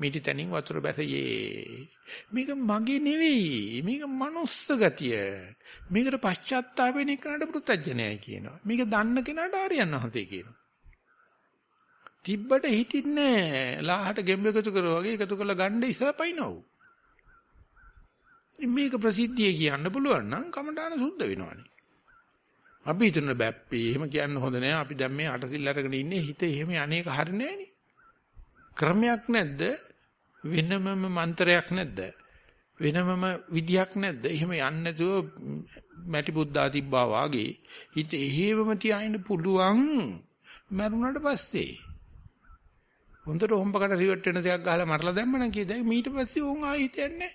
මිටි තනින් වතුර බැසයේ. මේක මගේ නෙවෙයි. මේක මනුස්ස ගතිය. මේකට පශ්චාත්තාප වෙන කෙනාට පෘතජ්ජනයයි කියනවා. මේක දන්න කෙනාට ආර්යයන් වහන්සේ කියනවා. තිබ්බට හිටින්නේ ලාහට ගෙම්බ එකතු කරා වගේ එකතු කරලා ගන්න ඉස්සර පයින්නව. මේක ප්‍රසිද්ධිය කියන්න පුළුවන් නම් කමඩාන සුද්ධ වෙනවනේ. අපි හිතන බැප්පි එහෙම කියන්න හොඳ නෑ. අපි දැන් මේ අටසිල් අරගෙන ඉන්නේ හිත එහෙම අනේක හරිනේ නෑනේ ක්‍රමයක් නැද්ද? වෙනමම මන්ත්‍රයක් නැද්ද? වෙනමම විදියක් නැද්ද? එහෙම යන්නේ නැතුව මැටි බුද්දා තිබ්බා වාගේ හිත එහෙවම තියාගෙන පුළුවන් මරුණාට පස්සේ හොඳට හොම්බකට රිවර්ට් වෙන දෙයක් ගහලා මරලා දැම්මනම් කීයද ඊට පස්සේ උන් ආයෙ හිතන්නේ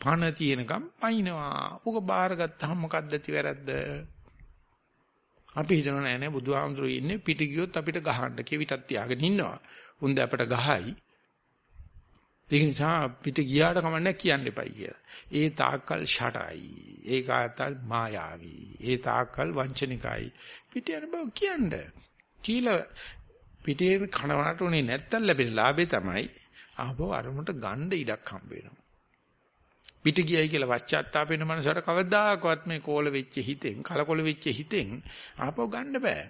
පණ තියෙනකම් පයින්නවා. උක බාරගත්තාම මොකක්ද ඇති වැරද්ද? අපි හිතනවා නෑ නෑ බුදුහාමුදුරුවෝ ඉන්නේ පිට ගියොත් අපිට ගහන්න කෙවිතක් තියාගෙන ඉන්නවා. උන් අපට ගහයි. ඒක නිසා පිට ගියාට කමන්නේ කියන්න එපයි කියලා. ඒ තාක්කල් ෂටයි. ඒ කාතල් මායාවී. ඒ තාක්කල් වංචනිකයි. පිට යන බව කියන්න. කියලා පිටේ කනවට උනේ නැත්තම් ලැබෙන ලාභේ තමයි ආපහු අරමුණට ගන්න ඉඩක් හම්බ වෙනවා. පිට ගියයි කියලා පශ්චාත්තාප වෙන මනසට කවදාකවත් මේ කෝල වෙච්ච හිතෙන් කලකොල වෙච්ච හිතෙන් ආපහු ගන්න බෑ.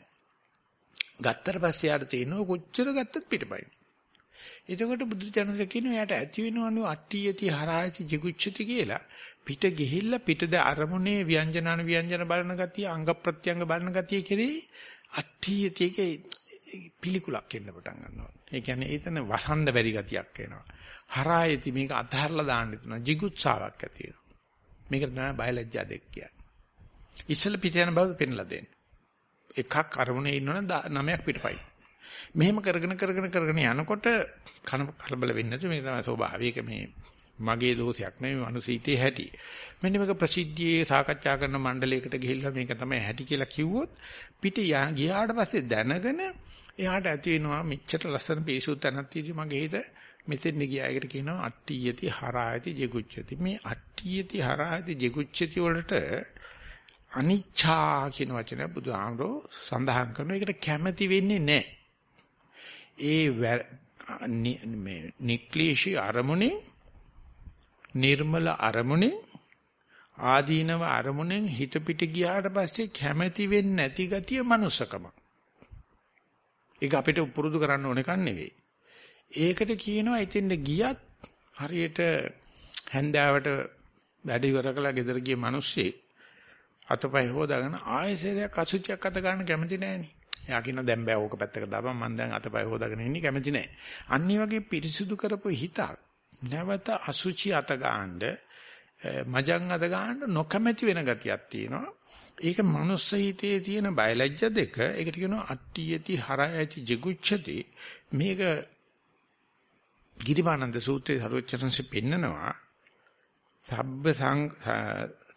ගත්තට පස්සේ යාට තේරෙනවා කොච්චර ගත්තත් පිටපයින්. එතකොට බුදුචානන්සේ කියනවා යාට ඇති වෙනවනු අට්ටියති හරායති jigucchati කියලා පිට ගිහිල්ලා පිටද අරමුණේ ව්‍යංජනන ව්‍යංජන බලන ගතිය අංග ප්‍රත්‍යංග බලන ගතිය කෙරෙහි අට්ටියතිගේ පිළිකුලක් එන්න පටන් ගන්නවා. ඒ කියන්නේ එතන වසන්ද බැරි ගතියක් එනවා. හරායති මේක අතහැරලා දාන්න තුන jigutsaවක් ඇති වෙනවා. මේකට තමයි බයලජ්ජා දෙක කියන්නේ. ඉස්සෙල්ල පිට යන බව පෙන්ලා දෙන්න. එකක් අරමුණේ ඉන්නවනම් නමයක් පිටපයි. මෙහෙම කරගෙන කරගෙන කරගෙන යනකොට කලබල වෙන්නේ නැතු මේක තමයි ස්වභාවික මේ මගේ දෝෂයක් නෙවෙයි මනුසීතේ හැටි. මෙන්න මේක ප්‍රසිද්ධියේ සාකච්ඡා කරන මණ්ඩලයකට ගිහිල්ලා මේක තමයි හැටි කියලා කිව්වොත් පිට ගියාට පස්සේ දැනගෙන එයාට ඇති වෙනවා මෙච්චර ලස්සන පිරිසුදු තැනක් තියෙදි මගේ හිත මෙතෙන් ගියා එකට කියනවා අට්ඨියති හරායති ජිගුච්ඡති මේ අට්ඨියති හරායති ජිගුච්ඡති වලට අනිච්ඡා කියන වචනය බුදුහාමරෝ සඳහන් කරනවා ඒකට කැමැති වෙන්නේ නැහැ ඒ මේ නික්ලේශී අරමුණේ නිර්මල අරමුණේ ආදීනව අරමුණෙන් හිත පිට ගියාට පස්සේ කැමැති වෙන්නේ නැති ගතිය මනුස්සකම. ඒක අපිට පුරුදු කරන්න ඕන එකක් නෙවෙයි. ඒකට කියනවා එතෙන්ද ගියත් හරියට හැන්දාවට වැඩ ඉවර කළා ගෙදර ගිය මිනිස්සේ අතපය හොදාගෙන ආයෙසේරයක් අසුචියක් අත ගන්න කැමති නෑනේ. එයා කියන දැන් බෑ ඕක පැත්තක දාපන් මම දැන් අතපය හොදාගෙන ඉන්නේ කැමති නෑ. අනිත් වගේ පිරිසුදු කරපු හිතක් නැවත අසුචි අත ගන්න මජං අත ගන්න නොකමැති වෙන ගතියක් තියෙනවා. ඒක මනුස්ස හිතේ තියෙන බයලජ්‍ය දෙක. ඒකට කියනවා අට්ටියති හරයති ජිගුච්ඡති. මේක ගිරිමානන්ද සූත්‍රයේ සරුවචනන්සේ පෙන්නනවා. සබ්බ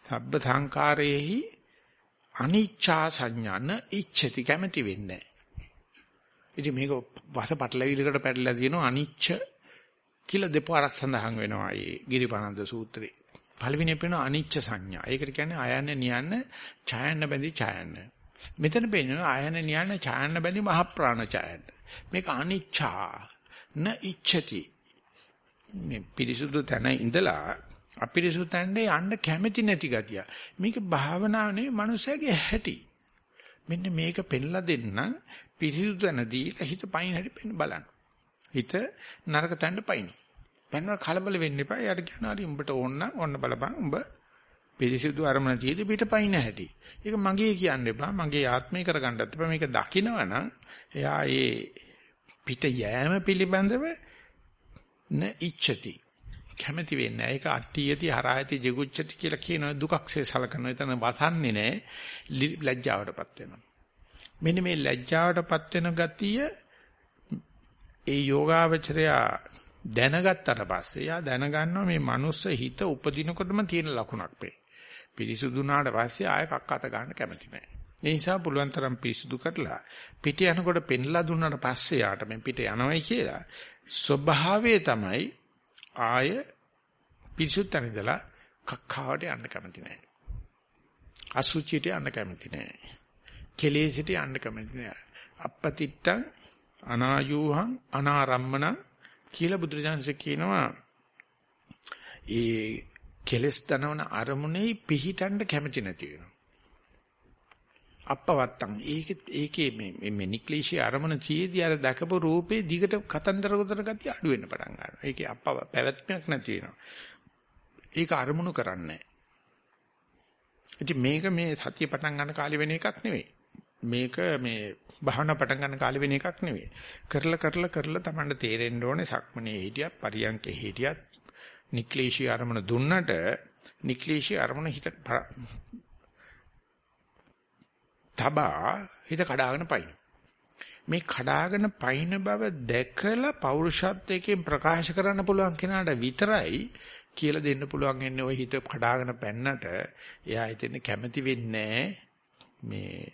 සබ්බ සංකාරේහි අනිච්චා සංඥාන ඉච්ඡති කැමැති වෙන්නේ ඉතින් මේක වස පටලවිලකට පැටලලා තියෙනවා අනිච්ච කියලා දෙපාරක් සඳහන් වෙනවා මේ ගිරිපානන්ද සූත්‍රේ. පළවෙනි පේන අනිච්ච සංඥා. ඒකට කියන්නේ ආයන්න නියන්න ඡායන්න බැඳි ඡායන්න. මෙතන පේනවා ආයන්න නියන්න ඡායන්න බැඳි මහ ප්‍රාණ ඡායන්න. මේක අනිච්චා න ඉච්ඡති. මේ පිරිසුදු තැන ඉඳලා අපිරිසුදු තැනට යන්න කැමැති නැති ගතිය. මේක භාවනාව නෙවෙයි මනුස්සයාගේ හැටි. මෙන්න මේක පෙන්ලා දෙන්නම් පිරිසුදු තැන දීලා හිත පයින් හැටි පෙන්න බලන්න. හිත නරක තැනට පයින්. පෙන්වන කලබල වෙන්න එපා. යාට කියනවා හරි උඹට ඕන නම් ඔන්න බලපන් උඹ පිරිසිදු අරමුණ තියදී පිටපයින් හැටි. ඒක මගේ කියන්න එපා. මගේ ආත්මය කරගන්නත් එපා. මේක දකිනවනම් එයා ඒ පිට යෑම පිළිබඳව න ඉච්ඡති. කැමැති වෙන්නේ ඒක අට්ටියති හරායති ජිගුච්ඡති කියලා කියන දුකක්සේ සලකනවා. එතන වසන්නේ නැහැ. ලැජ්ජාවටපත් වෙනවා. මෙන්න මේ ලැජ්ජාවටපත් වෙන ගතිය ඒ යෝගාවචරයා දැනගත්තට පස්සේ යා දැනගන්නවා මේ මනුස්ස හිත උපදිනකොටම තියෙන ලකුණක් වේ. පිරිසුදුනාට පස්සේ ආය කක් අත ගන්න කැමති නැහැ. ඒ නිසා පුළුවන් තරම් පිරිසුදු කරලා පිට යනකොට පෙන්ලා දුන්නාට පස්සේ යාට මේ පිට යනවයි කියලා ස්වභාවය තමයි ආය පිරිසුත්තන ඉඳලා කක්කාවට යන්න කැමති නැහැ. අසුචියට යන්න කැමති නැහැ. කෙලෙසිට යන්න කැමති නැහැ. අපපතිත්තං අනායූහං අනාරම්මන කියලා බුදුරජාන්සේ කියනවා ඒ කෙලස් දනවන අරමුණේ පිහිටන්න කැමති නැති වෙනවා. අපවත්තම් ඒක ඒකේ මේ මේ නික්ලිෂී අරමුණ තියේදී අර දැකපු රූපේ දිගට කතන්දර උතර ගතිය අඩු වෙන්න පටන් ගන්නවා. ඒකේ අපව පැවැත්මක් නැති වෙනවා. ඒක අරමුණු කරන්නේ ඉතින් මේක මේ සතිය පටන් ගන්න කාලේ වෙන එකක් නෙවෙයි. මේක මේ භාවනා පටන් ගන්න කාලේ වෙන එකක් නෙවෙයි. කරලා කරලා කරලා Tamanට තේරෙන්න ඕනේ සක්මනේ හිටියත් පරියන්කේ හිටියත් නික්ලේශී අරමුණ දුන්නට නික්ලේශී අරමුණ හිත තබා හිත කඩාගෙන පයින්. මේ කඩාගෙන පයින් බව දැකලා පෞරුෂත්වයෙන් ප්‍රකාශ කරන්න පුළුවන් කෙනාට විතරයි කියලා දෙන්න පුළුවන් එන්නේ ওই හිත කඩාගෙන පැන්නට. එයා හිතන්නේ කැමති වෙන්නේ මේ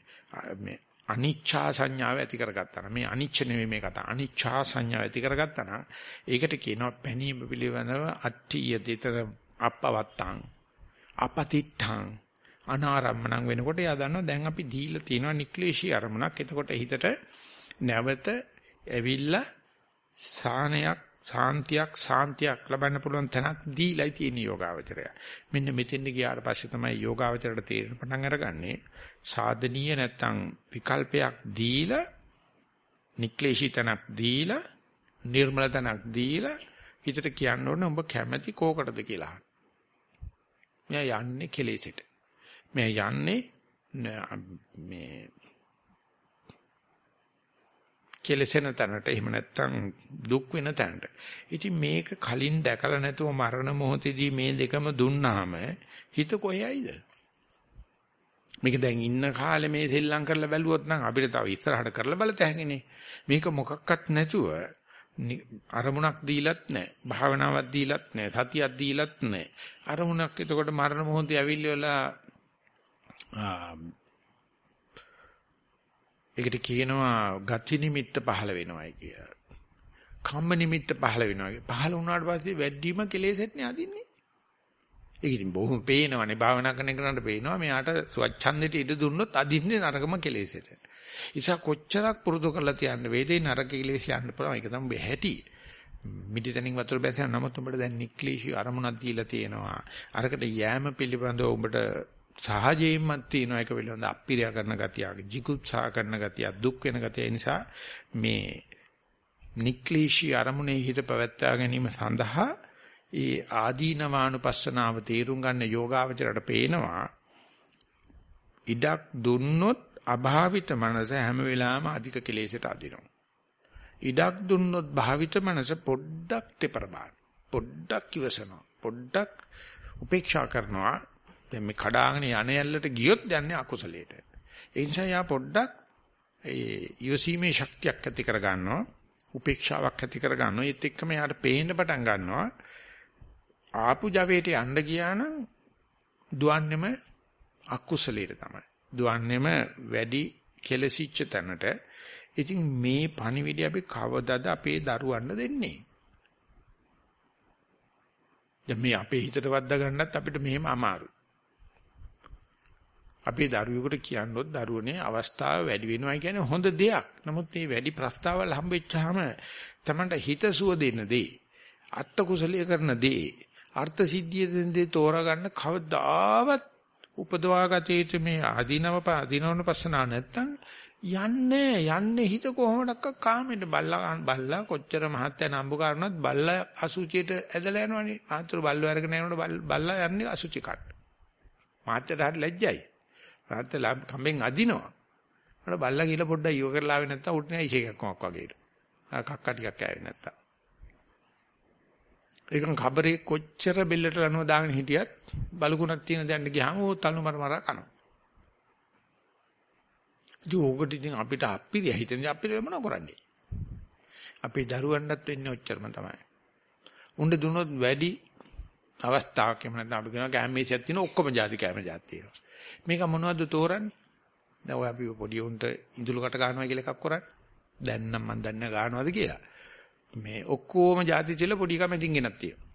මේ අනිච්චා සංඥාව ඇති කරගත්තා නම් මේ අනිච්ච නෙවෙයි මේ කතා. අනිච්චා සංඥාව ඇති කරගත්තා නම් ඒකට කියනවා පැනීම පිළිවෙනව අට්ටි යදිතර අපවත්තං අපතිත්තං. අනාරම්මණං වෙනකොට එයා දන්නවා දැන් අපි දීලා තියෙනවා නික්ලේශී අරමුණක් එතකොට හිතට නැවත ඇවිල්ලා සානයක් සාන්තියක් සාන්තියක් ලබන්න පුළුවන් තැනක් දීලායි තියෙන යෝගාවචරය. මෙන්න මෙතෙන්ද ගියාට පස්සේ තමයි යෝගාවචරයට තේරෙන පටන් අරගන්නේ සාධනීය නැත්තම් විකල්පයක් දීලා නික්ලේශී තැනක් දීලා නිර්මල තැනක් දීලා හිතට කියන්න ඕනේ ඔබ කැමැති කෝකටද කියලා. මෙයා යන්නේ කෙලෙසට. මෙයා යන්නේ මේ කෙලසෙන තැනට එහෙම නැත්නම් දුක් වෙන තැනට. ඉතින් මේක කලින් දැකලා නැතුව මරණ මොහොතේදී මේ දෙකම දුන්නාම හිත කොහේයිද? මේක දැන් ඉන්න කාලේ මේ සෙල්ලම් කරලා බැලුවොත් නම් අපිට තව ඉස්සරහට කරලා බලත හැකිනේ. මේක මොකක්වත් නැතුව අරමුණක් දීලත් නැහැ. භාවනාවක් දීලත් නැහැ. සතියක් දීලත් නැහැ. අරමුණක් එතකොට මරණ මොහොතේ ඇවිල්ලා ඒකට කියනවා ගති නිමිත්ත පහළ වෙනවයි කියලා. කම්ම නිමිත්ත පහළ වෙනවා. පහළ වුණාට පස්සේ වැඩිම කෙලෙසෙත් නේ අදින්නේ. ඒක ඉතින් බොහොම පේනවනේ භාවනා කරන කෙනාට පේනවා මෙයාට ස්වච්ඡන්දෙට ඉඩ දුන්නොත් අදින්නේ නරකම කෙලෙසෙට. ඉතින් කොච්චරක් පුරුදු කරලා තියන්න වේදේ නරක කෙලෙස් යන්න පුළුවන් ඒක තමයි හැටි. මිදිතනින් වතුර බැසෙන නමුත් උඹට දැන් නික්ලේශී අරමුණක් දීලා තියෙනවා. අරකට යෑම පිළිබඳව උඹට සහජයෙන්මත් තියෙන එක පිළිබඳ අපිරියා කරන ගතියක්, jigutsa කරන ගතියක්, දුක් වෙන ගතිය නිසා මේ නික්ලේශී අරමුණේ හිත පැවැත්වා ගැනීම සඳහා ඒ ආදීනවානුපස්සනාව තේරුම් ගන්න යෝගාවචරයට පේනවා ඉඩක් දුන්නොත් අභාවිත මනස හැම වෙලාවෙම අධික කෙලෙසට අදිනවා. ඉඩක් දුන්නොත් භාවිත මනස පොඩ්ඩක් තෙපර බාන. පොඩ්ඩක් ඉවසනවා. පොඩ්ඩක් උපේක්ෂා කරනවා. දැන් මේ කඩාගෙන යන යල්ලට ගියොත් යන්නේ අකුසලයට. ඒ නිසා යා පොඩ්ඩක් ඒ යොසීමේ ශක්තියක් ඇති කර ගන්නවා. උපේක්ෂාවක් ඇති කර ගන්නවා. ඒත් එක්කම යාට පේන්න පටන් ගන්නවා. ආපු ජවයට යන්න ගියා නම් දුවන්නෙම අකුසලයට තමයි. දුවන්නෙම වැඩි කෙලසිච්ච තැනට. ඉතින් මේ පණිවිඩය අපි කවදද අපේ දරුවන්ට දෙන්නේ? දැන් මේ අපේ හිතට වද්දා ගන්නත් අපිට මෙහෙම අමාරුයි. අපේ දරුවෙකුට කියනොත් දරුවනේ අවස්ථාව වැඩි වෙනවා කියන්නේ හොඳ දෙයක්. නමුත් මේ වැඩි ප්‍රස්තාවල් හම්බෙච්චාම තමන්ට හිතසුව දෙන්න දේ, අත්ත කුසලිය කරන දේ, අර්ථ සිද්ධිය දෙන දේ තෝරා ගන්න කවදාවත් උපදවාගත යුතු මේ ආදීනව ආදීනවන පස්සනා නැත්තම් යන්නේ යන්නේ හිත කොහොමඩක්ක කාමෙට බල්ලා බල්ලා කොච්චර මහත්ය නම්බු කරනවත් බල්ලා අසුචියට ඇදලා යනවනේ. ආතර බල්ලෝ අරගෙන යනකොට බල්ලා යන්නේ අසුචි කට්ට මාත්‍යට හරි ලැජ්ජයි. රහත්ලා කම්බෙන් අදිනවා. මට බල්ලා ගිහලා පොඩ්ඩක් යුව කරලා ආවේ නැත්තම් උට නෑ ඉෂේකක් කොමක් වගේට. ආ කක්කා ටිකක් කෑවේ නැත්තම්. ඒකන් ખબරේ කොච්චර බෙල්ලට ලනුව දාගෙන හිටියත් බලුකුණක් තියෙන දැන්න ගියාම ඕ තනු මර මර කනවා. ජෝකට ඉතින් අපිට අපිරිය හිතෙන අපිට මොන කරන්නේ? අපේ දරුවන්ටත් වෙන්නේ ඔච්චරම තමයි. උණ්ඩ දුනොත් වැඩි අවස්ථාවක් එහෙම නැත්නම් අපි කියනවා කැමීසයක් තියෙන ඔක්කොම ಜಾති කැම ಜಾති තියෙනවා. මේක මොනවද තෝරන්නේ? දැන් ඔය අපි පොඩි උන්ට ඉඳුලකට ගන්නවා කියලා එකක් කරන්නේ. දැන් නම් මම දන්නේ ගන්නවද කියලා. මේ ඔක්කොම ಜಾති තියලා පොඩි එකම ඉදින් ගෙනත් තියෙනවා.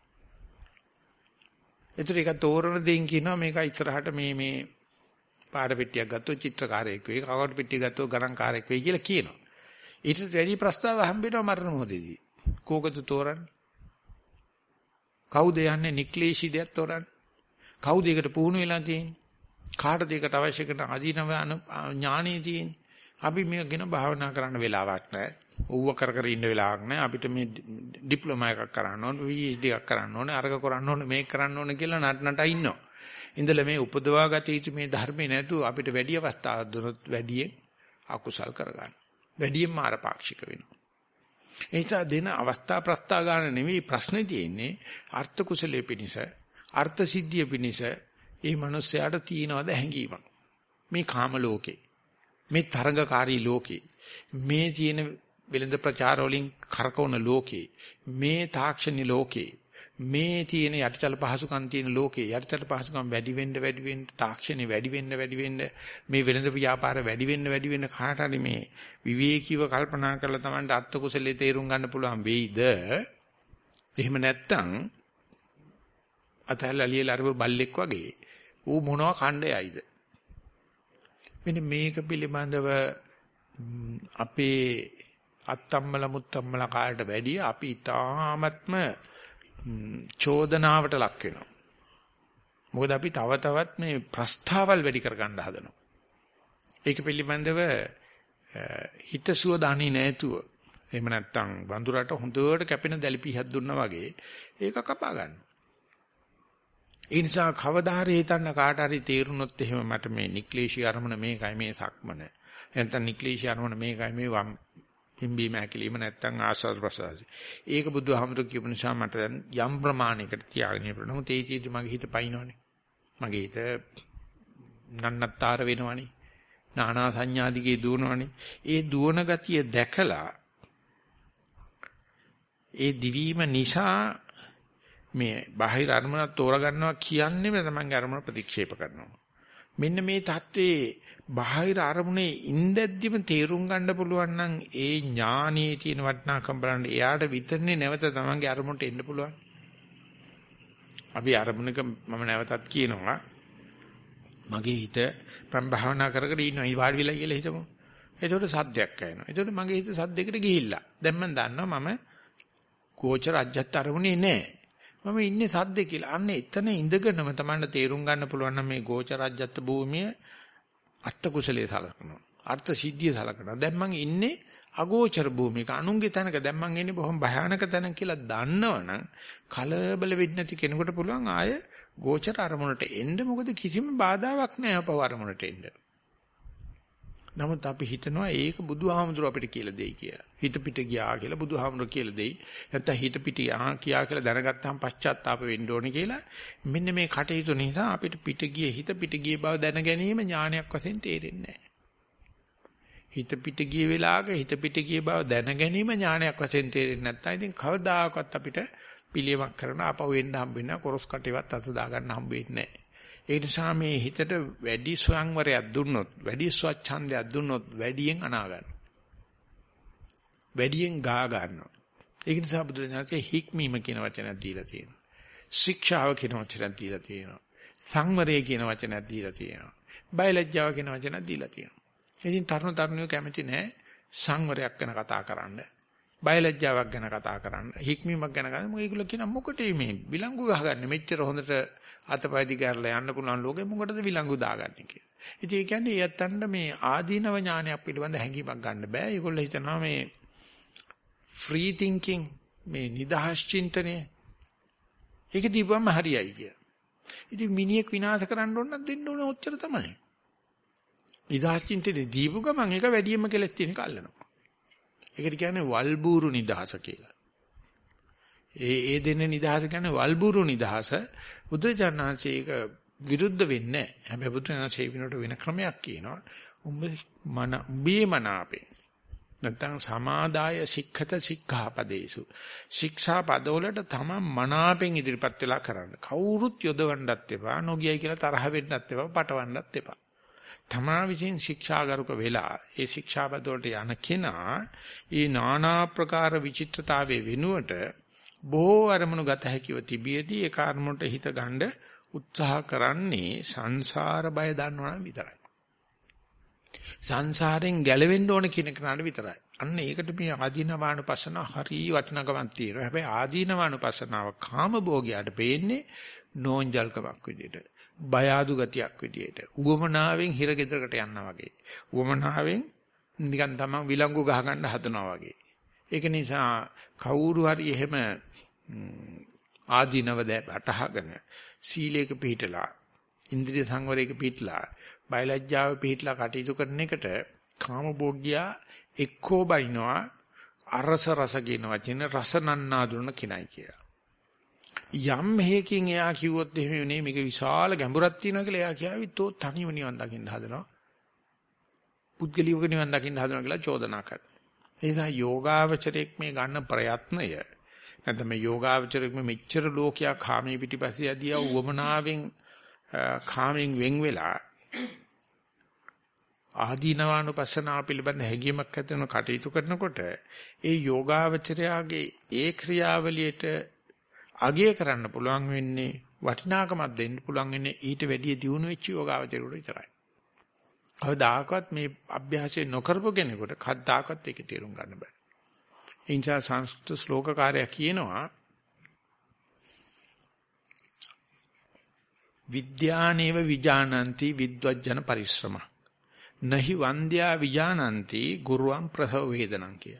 ඒතර ඒක තෝරන දෙයින් කියනවා මේක ඉස්සරහට මේ මේ පාඩ පෙට්ටියක් ගත්තොත් චිත්‍රකාරයෙක් වෙයි, කවඩ පෙට්ටියක් ගත්තොත් ගණන්කාරයෙක් වෙයි කියලා කියනවා. ඊට වැඩි ප්‍රස්තාව හම්බෙනවා මරණ මොහොතේදී. කෝකද තෝරන්නේ? කවුද යන්නේ නික්ලේශී දෙයක් තෝරන්නේ? කවුද ඒකට පුහුණු වෙලා තියෙන්නේ? කාටද ඒකට අවශ්‍ය කරන අදීනව ඥානෙ තියෙන්නේ? අපි මේක ගැන භාවනා කරන්න වෙලාවක් නැහැ. ඌව කර කර ඉන්න වෙලාවක් නැහැ. අපිට මේ ඩිප්ලෝමා එකක් කරන්න ඕන, PhD එකක් කරන්න ඕන, අරක කරන්න ඕන, මේක කරන්න ඕන කියලා නට නට ඉන්නවා. ඉඳලා මේ උපදවා ගත යුතු මේ ධර්මේ නැතුව අපිට වැඩි අවස්ථාවක් දුනොත් වැඩියෙන් අකුසල් කරගන්න. වැඩියෙන් මාර පාක්ෂික වෙනවා. ඒ නිසා දෙන අවස්ථා ප්‍රස්තා ගන්න නෙවෙයි ප්‍රශ්නේ තියෙන්නේ අර්ථ කුසලයේ පිනිස, අර්ථ සිද්ධිය පිනිස මේ මිනිස්යාට තියනවද හැඟීමක්. මේ කාම ලෝකේ මේ තරඟකාරී ලෝකේ මේ තියෙන වෙළඳ ප්‍රචාර වලින් කරකවන ලෝකේ මේ තාක්ෂණි ලෝකේ මේ තියෙන යටිතල පහසුකම් තියෙන ලෝකේ යටිතල පහසුකම් වැඩි වෙන්න වැඩි වෙන්න තාක්ෂණي වැඩි වෙන්න වැඩි වෙන්න මේ වෙළඳ ව්‍යාපාර වැඩි වෙන්න වැඩි වෙන්න කාට හරි මේ විවේකීව කල්පනා කරලා Tamanට අත්ත කුසලයේ තේරුම් ගන්න පුළුවන් වෙයිද එහෙම නැත්තම් අතහැරලා ලියලා අරව බල්ලෙක් වගේ ඌ මොනවා කණ්ඩයයිද මෙන්න මේක පිළිබඳව අපේ අත්තම්මල මුත්තම්මල කාලට වැඩිය අපි ඊ타ත්ම චෝදනාවට ලක් වෙනවා. මොකද අපි තව තවත් මේ ප්‍රස්තාවල් වැඩි කරගන්න හදනවා. ඒක පිළිබඳව හිතසුව දන්නේ නැතුව එහෙම නැත්නම් වඳුරට හොඳට කැපෙන දැලිපිහක් දුන්නා වගේ ඒක කපා ගන්නවා. ඒ නිසා කවදා හරි හිතන්න කාට හරි තේරුනොත් එහෙම මට මේ නික්ලේශී අරමුණ මේකයි මේ සක්මන. නැත්නම් නික්ලේශී අරමුණ මේකයි මේ වම් පිම්බීම හැකිලිම නැත්නම් ආස්වාද ප්‍රසවාසි. ඒක බුදුහාමුදුරු කියපු නිසා මට දැන් යම් ප්‍රමාණයකට තියාගෙන ඉන්න නමුත් ඒ චීති මගේ හිත පයින්නවනේ. මගේ හිත නන්නත්තර වෙනවනේ. නානා සංඥාදිගේ දුවනවනේ. ඒ දුවන ගතිය දැකලා ඒ දිවීම නිසා මේ බාහිර අරමුණක් තෝරගන්නවා කියන්නේ මේ තමන්ගේ අරමුණ ප්‍රතික්ෂේප කරනවා. මෙන්න මේ தત્ත්වයේ බාහිර අරමුණේ ඉඳද්දිම තේරුම් ගන්න පුළුවන් නම් ඒ ඥානයේ තියෙන වටිනාකම් බලන්න එයාට විතරනේ නැවත තමන්ගේ අරමුණට එන්න පුළුවන්. අපි අරමුණක මම නැවතත් කියනවා මගේ හිත මම භාවනා කර කර ඉන්නවා ඊවාඩි වෙලා කියලා හිතමු. එතකොට සද්දයක් ඇහෙනවා. එතකොට මගේ හිත සද්දයකට ගිහිල්ලා. දැන් මම දන්නවා මම කෝචර අජ්ජත් අරමුණේ නැහැ. මම ඉන්නේ සද්දේ කියලා. අන්න එතන ඉඳගෙනම Tamanට තේරුම් ගන්න පුළුවන් නම් මේ ගෝචරජ්‍යත් භූමිය අත්ත කුසලයේ සලකනවා. අර්ථ සිද්ධිය සලකනවා. දැන් මං ඉන්නේ අගෝචර භූමියක අනුන්ගේ තැනක දැන් මං ඉන්නේ බොහොම භයානක තැනක කියලා දන්නවනම් කලබල වෙන්නේ නැති කෙනෙකුට පුළුවන් ආය ගෝචර අරමුණට එන්න මොකද කිසිම බාධාවක් නැහැ අපව අරමුණට එන්න. නමුත් අපි හිතනවා ඒක බුදුහාමුදුර අපිට කියලා දෙයි කියලා. හිත පිට ගියා කියලා බුදුහාමුදුර කියලා දෙයි. නැත්නම් හිත පිට යා කියා කියලා දැනගත්තාම පශ්චාත්තාප වෙන්න ඕනේ කියලා. මෙන්න මේ කටයුතු නිසා අපිට පිට ගියේ හිත පිට ගියේ බව දැන ගැනීම ඥානයක් වශයෙන් තේරෙන්නේ නැහැ. හිත පිට ගිය වෙලාවක හිත පිට ගිය බව දැන ගැනීම ඥානයක් වශයෙන් තේරෙන්නේ නැත්නම් ඉතින් කවදාකවත් අපිට පිළියමක් කරන අපව වෙන්න හම්බෙන්නේ නැහැ. කොරස් කටේවත් අත දා ගන්න හම්බෙන්නේ නැහැ. ඒ නිසා මේ හිතට වැඩි ස්වයංවරයක් දුන්නොත්, වැඩි ස්වච්ඡන්දයක් දුන්නොත් වැඩියෙන් අනා ගන්නවා. වැඩියෙන් ගා ගන්නවා. ඒක නිසා බුදුරජාණන්සේ හික්මීම කියන වචනයක් දීලා තියෙනවා. ශික්ෂාව කියන වචනයක් දීලා තියෙනවා. සංවරය කියන වචනයක් දීලා තියෙනවා. බයලජ්ජාව කියන වචනයක් දීලා තියෙනවා. ඉතින් තරුණ තරුණියෝ කැමති නැහැ සංවරයක් ගැන කතා කරන්න. බයලජ්ජාවක් ගැන කතා කරන්න. හික්මීමක් ගැන කතා. මොකද ඒගොල්ලෝ කියන මොකටද මේ විලංගු ගහගන්නේ? මෙච්චර හොඳට අතපය දිගහැරලා යන්න පුළුවන් ලෝකෙ මොකටද විලංගු දාගන්නේ කියලා. ඉතින් ඒ කියන්නේ යත්තන්ට මේ ආදීනව ඥානයක් පිළිබඳ හැඟීමක් ගන්න බෑ. ඒගොල්ලෝ හිතනවා මේ ෆ්‍රී තින්කින් මේ නිදහස් චින්තනය ඒක දීපුවම හරියයි කිය. ඉතින් මිනිහෙක් විනාශ කරන්න ඕන නම් දෙන්න ඕනේ ඔච්චර තමයි. නිදහස් චින්තනේ දීපු ගමන් ඒක වැඩියෙන්ම කෙලස් තියෙන කල්ලනවා. ඒකට කියන්නේ වල්බూరు නිදහස කියලා. ඒ ඒ දෙන නිදහස කියන්නේ වල්බුරු නිදහස. බුදුජානනාංශය ඒක විරුද්ධ වෙන්නේ නැහැ. හැබැයි බුදුජානනාංශය වෙනට වෙන ක්‍රමයක් කියනවා. උඹ මන උඹේ මන අපේ. නැත්තම් සමාදාය සික්ඛත සික්ඛාපදේසු. ශික්ෂා පදවලට තම මනාපෙන් ඉදිරිපත් වෙලා කරන්න. කවුරුත් යොදවන්නත් එපා, නොගියයි කියලා තරහ වෙන්නත් එපා, පටවන්නත් එපා. තමා විසින් ශික්ෂාගරුක වෙලා ඒ ශික්ෂාපද වලට යන කෙනා ඒ নানা ආකාර විචිත්‍රතාවයේ වෙනුවට බොහෝ අරමුණු ගත හැකිව තිබියදී ඒ කර්මොන්ට හිත ගන්න උත්සාහ කරන්නේ සංසාර බය දන්නවනම් විතරයි. සංසාරෙන් ගැලවෙන්න ඕන කියන කෙනාට විතරයි. අන්න ඒකට මේ ආදීනවානුපස්සනාව හරි වටිනකමක් තියෙනවා. හැබැයි ආදීනවානුපස්සනාව කාම භෝගයට පේන්නේ නෝන්ජල්කමක් විදියට. බය ආදු ගතියක් විදියට. උවමනාවෙන් හිර ගෙදරකට යනවා වගේ. උවමනාවෙන් නිකන් තමන් විලංගු ගහ ගන්න හදනවා වගේ. ඒක නිසා කවුරු හරි එහෙම ආදීනව දැටහගෙන සීලයක පිළිටලා ඉන්ද්‍රිය සංවරයක පිළිටලා බයලජ්ජාව පිළිටලා කටයුතු කරන එකට කාමභෝග්‍යයා එක්කෝ බයිනවා අරස රස කියන වචන රස නන්නා දුන්න කෙනයි කියලා. යම් හේකින් එයා කිව්වොත් එහෙම නේ මේක විශාල ගැඹුරක් තියෙනවා කියලා එයා කියාවි තෝ තනියම නිවන් දකින්න හදනවා. පුද්ගලියෝක නිවන් දකින්න හදනවා කියලා චෝදනා කරනවා. ඒ නිසා යෝගාවචරයක් මේ ගන්න ප්‍රයත්නය නැත්නම් මේ යෝගාවචරයක් මෙච්චර ලෝකයා කාමයේ පිටිපස්සේ යදියා උවමනාවෙන් කාමෙන් වෙන් වෙලා ආදීනවානුපස්සනාව පිළිබඳ හැඟීමක් ඇති වෙන කටයුතු කරනකොට ඒ යෝගාවචරයාගේ ඒ ක්‍රියාවලියට අගය කරන්න පුළුවන් වෙන්නේ වටිනාකමක් දෙන්න පුළුවන් වෙන්නේ ඊට වැඩිය දියුණු වෙච්ච යෝගාවචරයට විතරයි. කවදාකවත් මේ අභ්‍යාසය නොකරපු කෙනෙකුට කවදාකවත් ඒක තේරුම් ගන්න බෑ. ඒ නිසා සංස්කෘත ශ්ලෝකකාරය කියනවා විද්‍යානේව විජානಂತಿ විද්වජන පරිශ්‍රම. නහි වන්ද්‍යා විජානಂತಿ ගුරුවම් ප්‍රසව වේදනං කිය.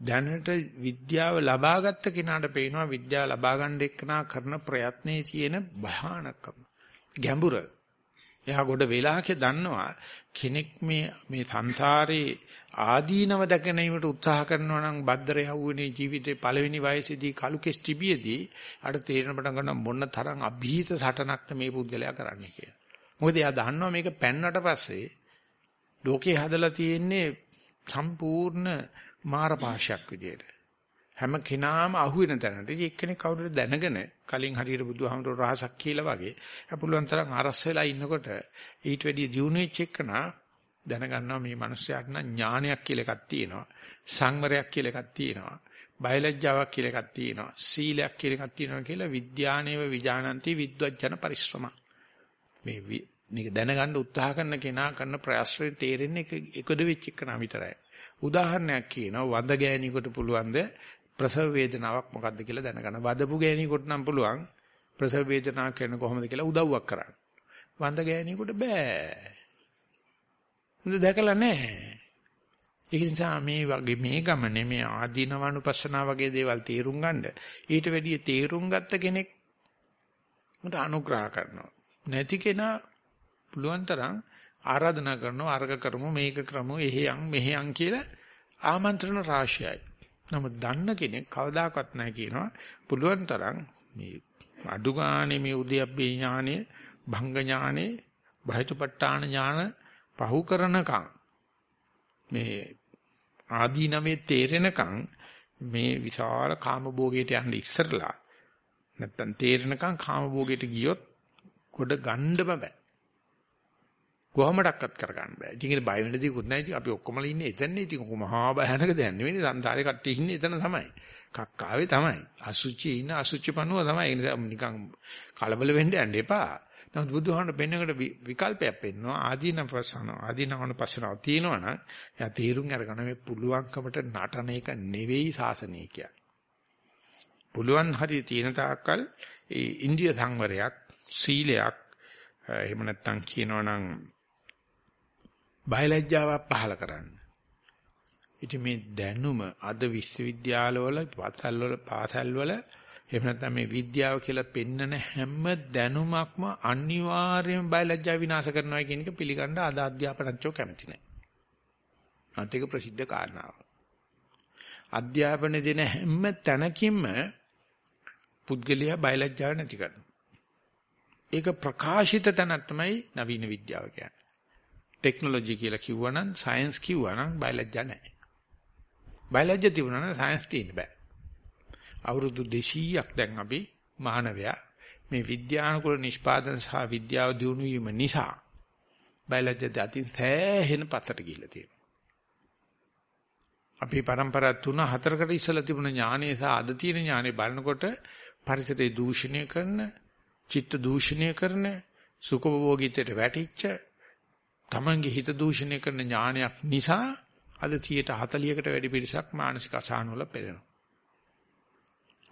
දැනට විද්‍යාව ලබාගත් කෙනාට පේනවා විද්‍යාව ලබා ගන්න එක්කනා කරන ප්‍රයත්නයේ තියෙන භයානකම. ගැඹුර. එයා ගොඩ වෙලාකේ දන්නවා කෙනෙක් මේ මේ සංසාරේ ආදීනව දැකීමට උත්සාහ කරනවා නම් බද්දර යවුනේ ජීවිතේ පළවෙනි වයසේදී කලු කෙස් තිබියදී අර තේරෙන පටන් ගන්න මොන තරම් અભීත සටනක්ද මේ පුද්ගලයා කරන්නේ කියලා. මොකද එයා දන්නවා මේක පැන්නට පස්සේ ලෝකේ හදලා තියෙන්නේ සම්පූර්ණ මාරපාශයක් විදියට. හැම කෙනාම අහුවෙන තැනට. ඉතින් එක්කෙනෙක් කවුරුද දැනගෙන කලින් හරියට බුදුහාමුදුරුවෝ රහසක් කියලා වගේ අපුලුවන් තරම් අරස් වෙලා ඉන්නකොට ඊට වැඩිය දියුණු වෙච්ච එකනා දැනගන්නවා මේ මිනිස්යාට නම් ඥානයක් කියලා එකක් තියෙනවා. සංවරයක් කියලා එකක් තියෙනවා. බයලජ්ජාවක් කියලා එකක් තියෙනවා. සීලයක් කියලා එකක් තියෙනවා කියලා විද්‍යානේව විජානಂತಿ විද්වජන පරිශ්‍රම. මේ මේක දැනගන්න උත්සාහ කරන කෙනා කරන ප්‍රයාසයේ තේරෙන්නේ එකද වෙච්ච එක නම් විතරයි. උදාහරණයක් කියනවා වඳ ගෑණියෙකුට පුළුවන්ද ප්‍රසව වේදනාවක් මොකක්ද කියලා දැනගන්න. වදපු ගෑණියෙකුට නම් පුළුවන් ප්‍රසව වේදනාවක් කරන කොහොමද කියලා උදව්වක් කරන්න. වඳ ගෑණියෙකුට බෑ. උඹ දැකලා නැහැ. ඒක නිසා මේ වගේ මේ ගමනේ මේ ආදීනවනුපස්සනා වගේ දේවල් තේරුම් ගන්න ඊට වැඩිය තේරුම් ගත්ත කෙනෙක් මට අනුග්‍රහ කරනවා. නැති කෙනා පුළුවන් තරම් ආරාධනා කරනවා අර්ග කරමු මේක කරමු එහෙයන් මෙහෙයන් කියලා ආමන්ත්‍රණ රාශියයි. නමුත් දන්න කෙනෙක් කවදාකවත් නැහැ කියනවා පුළුවන් තරම් මේ අඩු ගානේ මේ උද්‍යප්පේ ඥානෙ භංග ඥානෙ බහිතුපට්ඨාන ඥාන පහු කරනකම් මේ ආදීනමේ තේරෙනකම් මේ විශාල කාමභෝගයට යන්න ඉස්සරලා නැත්තම් තේරෙනකම් කාමභෝගයට ගියොත් කොට ගන්නම බෑ. කොහොමඩක්වත් කරගන්න බෑ. ඉතින් ඒක බය වෙන්න දෙයක්වත් නැහැ. ඉතින් අපි ඔක්කොමලා ඉන්නේ එතනනේ. ඉතින් කොහොම මහා භයානක දෙයක් නෙවෙයි. සංසාරේ කට්ටිය ඉන්නේ එතන තමයි. කක්කාවේ තමයි. අසුචි ඉන්න අසුචි පණුව තමයි. ඒ නිසා නිකන් කලබල වෙන්න යන්න එපා. නමුත් බුදුහාමර පෙන්නකට විකල්පයක් පෙන්නවා. ආදීන ප්‍රසන ආදීනවන පස්සනාව තියෙනවනම් එයා තීරුම් අරගෙන මේ පුළුවන්කමට නටන එක නෙවෙයි සාසනය කියන්නේ. පුළුවන් හරිය තියෙන තාක්කල් ඒ ඉන්දිය සංවරයක් සීලයක් එහෙම නැත්නම් කියනවනම් බයලජ්ජාවක් පහල කරන්න. ඉතින් මේ දැනුම අද විශ්වවිද්‍යාලවල පාසල්වල පාසල්වල එහෙම නැත්නම් මේ විද්‍යාව කියලා පෙන්නන හැම දැනුමක්ම අනිවාර්යයෙන්ම බයලජ්ජා විනාශ කරනවා කියන එක පිළිගන්න අද අධ්‍යාපනඥයෝ කැමති නැහැ. අන්තික ප්‍රසිද්ධ කාරණාව. අධ්‍යාපන දෙන හැම තැනකින්ම පුද්ගලයා බයලජ්ජාව නැති කරනවා. ඒක ප්‍රකාශිත තැනක් තමයි නවීන විද්‍යාව කියන්නේ. ටෙක්නොලොජි කියලා කිව්වනම් සයන්ස් කිව්වනම් බයලජ්ජා නැහැ. බයලජ්ජා තිබුණා නම් සයන්ස් තියෙන්න බෑ. අවුරුදු 200ක් දැන් අපි මානවයා මේ විද්‍යානුකූල නිෂ්පාදන සහ විද්‍යාව දියුණු වීම නිසා බයලජ්ජා අතින් සෑහෙන පතට ගිහිල්ලා තියෙනවා. අපේ પરම්පරා තුන හතරකට ඉස්සලා තිබුණ ඥානය සහ අද තියෙන ඥානය බලනකොට පරිසරය දූෂණය කරන, චිත්ත දූෂණය කරන, සුඛභෝගීත්වයට වැටිච්ච, තමන්ගේ හිත දූෂණය කරන ඥානයක් නිසා අද 140කට වැඩි පිරිසක් මානසික අසහන වල පෙළෙනවා.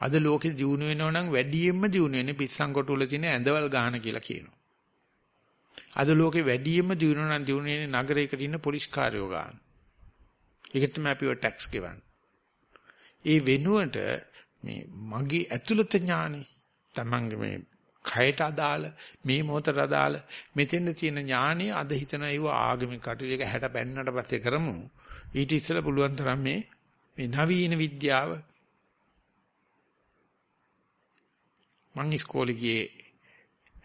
අද ලෝකෙ දියුණු වෙනවා නම් වැඩියෙන්ම දියුණු වෙන්නේ පිස්සන් කොටුවල තියෙන ඇඳවල් ගහන කියලා කියනවා. අද ලෝකෙ වැඩියෙන්ම දියුණු නම් දියුණු වෙන්නේ නගරයකට ඉන්න පොලිස් කාර්යෝ ගන්න. ඒකට තමයි අපිව ටැක්ස් ගෙවන්නේ. ඒ වෙනුවට මේ මගේ ඇතුළත ඥානෙ තමන්ගේ මේ කයට අදාළ මේ මොහොතට අදාළ මෙතෙන්ද තියෙන ඥානෙ අද හිතන ඒව ආගමික කටයුතු එක 60 පෙන්නට පස්සේ කරමු. ඊට ඉස්සෙල්ලා පුළුවන් තරම් මේ මේ නවීන විද්‍යාව මං ඉස්කෝලේ ගියේ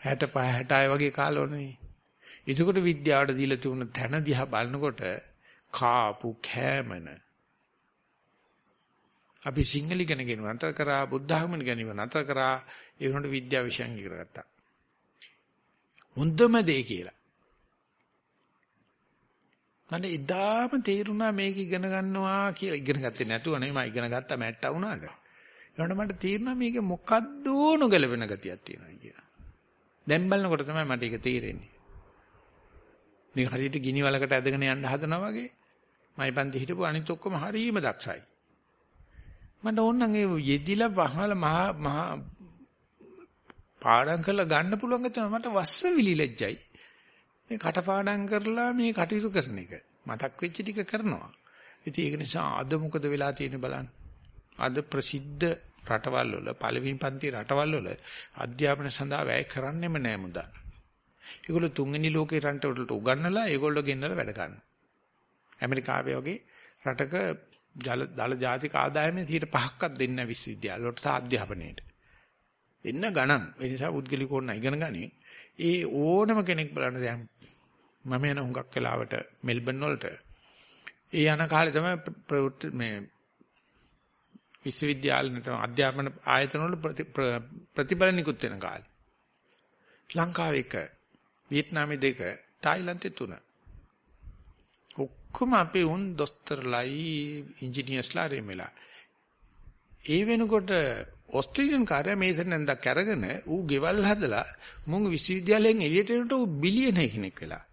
65 66 වගේ කාලවලනේ. එතකොට විද්‍යාවට දීලා තිබුණ තැන දිහා බලනකොට කාපු කෑමන අපි සිංහල ඉගෙන ගෙන නතර කරා බුද්ධ ධර්ම ඉගෙන නතර කරා ඒ වුණාට විද්‍යාව විෂයන් ඉගෙන ගත්තා. හොඳම දේ කියලා. මට එදාම තේරුණා මේක ඉගෙන ගන්නවා කියලා ඉගෙන ගත්තේ නැතුව නෙමෙයි මම ඉගෙන ගත්තා මැට්ටා වුණාට. ඒකට මට තේරුණා මේක මොකද්ද නොගැලපෙන ගතියක් තියෙනවා කියලා. දැන් බලනකොට තමයි මට ඒක තේරෙන්නේ. මේක හරියට ගිනි වලකට ඇදගෙන යන්න හදනවා වගේ. මයි පන්ති හිටපු අනිත් ඔක්කොම හරීම දක්ෂයි. මට ඕනනම් ඒ යෙදිලා වහල මහා මහා පාඩම් කරලා ගන්න පුළුවන් ගැතන මට වස්ස විලිලැජ්ජයි. මේ කටපාඩම් කරලා මේ කටයුතු කරන එක. මතක් වෙච්ච ටික කරනවා. ඉතින් ඒක නිසා අද මොකද වෙලා තියෙන්නේ බලන්න. අද ප්‍රසිද්ධ රටවල් වල පළවෙනි පන්ති රටවල් වල අධ්‍යාපන සඳහා වැය කරන්නෙම නෑ මුදල්. ඒගොල්ලෝ තුන්වෙනි ලෝකේ රට වලට උගන්වලා ඒගොල්ලෝ ගෙන්නලා වැඩ ගන්නවා. ඇමරිකාවේ වගේ රටක ජල දල ජාතික ආදායමේ 5%ක්වත් දෙන්නේ නැහැ විශ්වවිද්‍යාල වලට සාධ්‍යාපනයේට. එන්න ගණන්. ඒ නිසා පුද්ගලික ඕන ඉගෙන ගනි. ඒ ඕනම කෙනෙක් බලන්න දැන් මම යන හුඟක් වෙලාවට මෙල්බන් වලට. ඒ යන කාලේ තමයි මේ විශ්වවිද්‍යාල නැත්නම් අධ්‍යාපන ආයතන වල ප්‍රතිඵල නිකුත් වෙන කාලේ. ලංකාවේ එක, වියට්නාමේ දෙක, තායිලන්තේ තුන. ඔක්කොම අපේ උන් දොස්තරලයි ඉංජිනේර්ස්ලා රෙමෙලා. ඒ වෙනකොට ඕස්ට්‍රේලියානු කාර්යය මේසෙන් නැන්දක් අරගෙන ඌ ගෙවල් හදලා මුංග විශ්වවිද්‍යාලයෙන් එළියට එනකොට ඌ බිලියනර් කෙනෙක් වෙලා.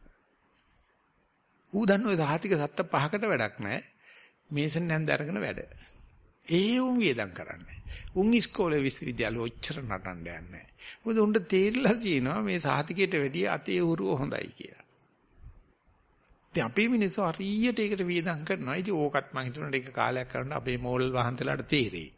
ඌ දන්න ඔය සහතික සත්ත පහකට වැඩක් නැහැ. මේසෙන් නැන්ද අරගෙන වැඩ. ඒ උන් වියදම් කරන්නේ. උන් ඉස්කෝලේ විශ්වවිද්‍යාල ඔච්චර නටන්න යන්නේ නැහැ. මොකද උන්ට තේරිලා තියෙනවා මේ සහතිකයට වැඩිය අතේ උරුව හොඳයි කියලා. ඉතින් අපේ මිනිස්සු හරියට ඒකට වියදම් කරනවා. ඉතින් ඕකත් මම හිතනවා ඒක කාලයක් කරනකොට අපේ මෝල් වහන්සලාට තේරෙයි.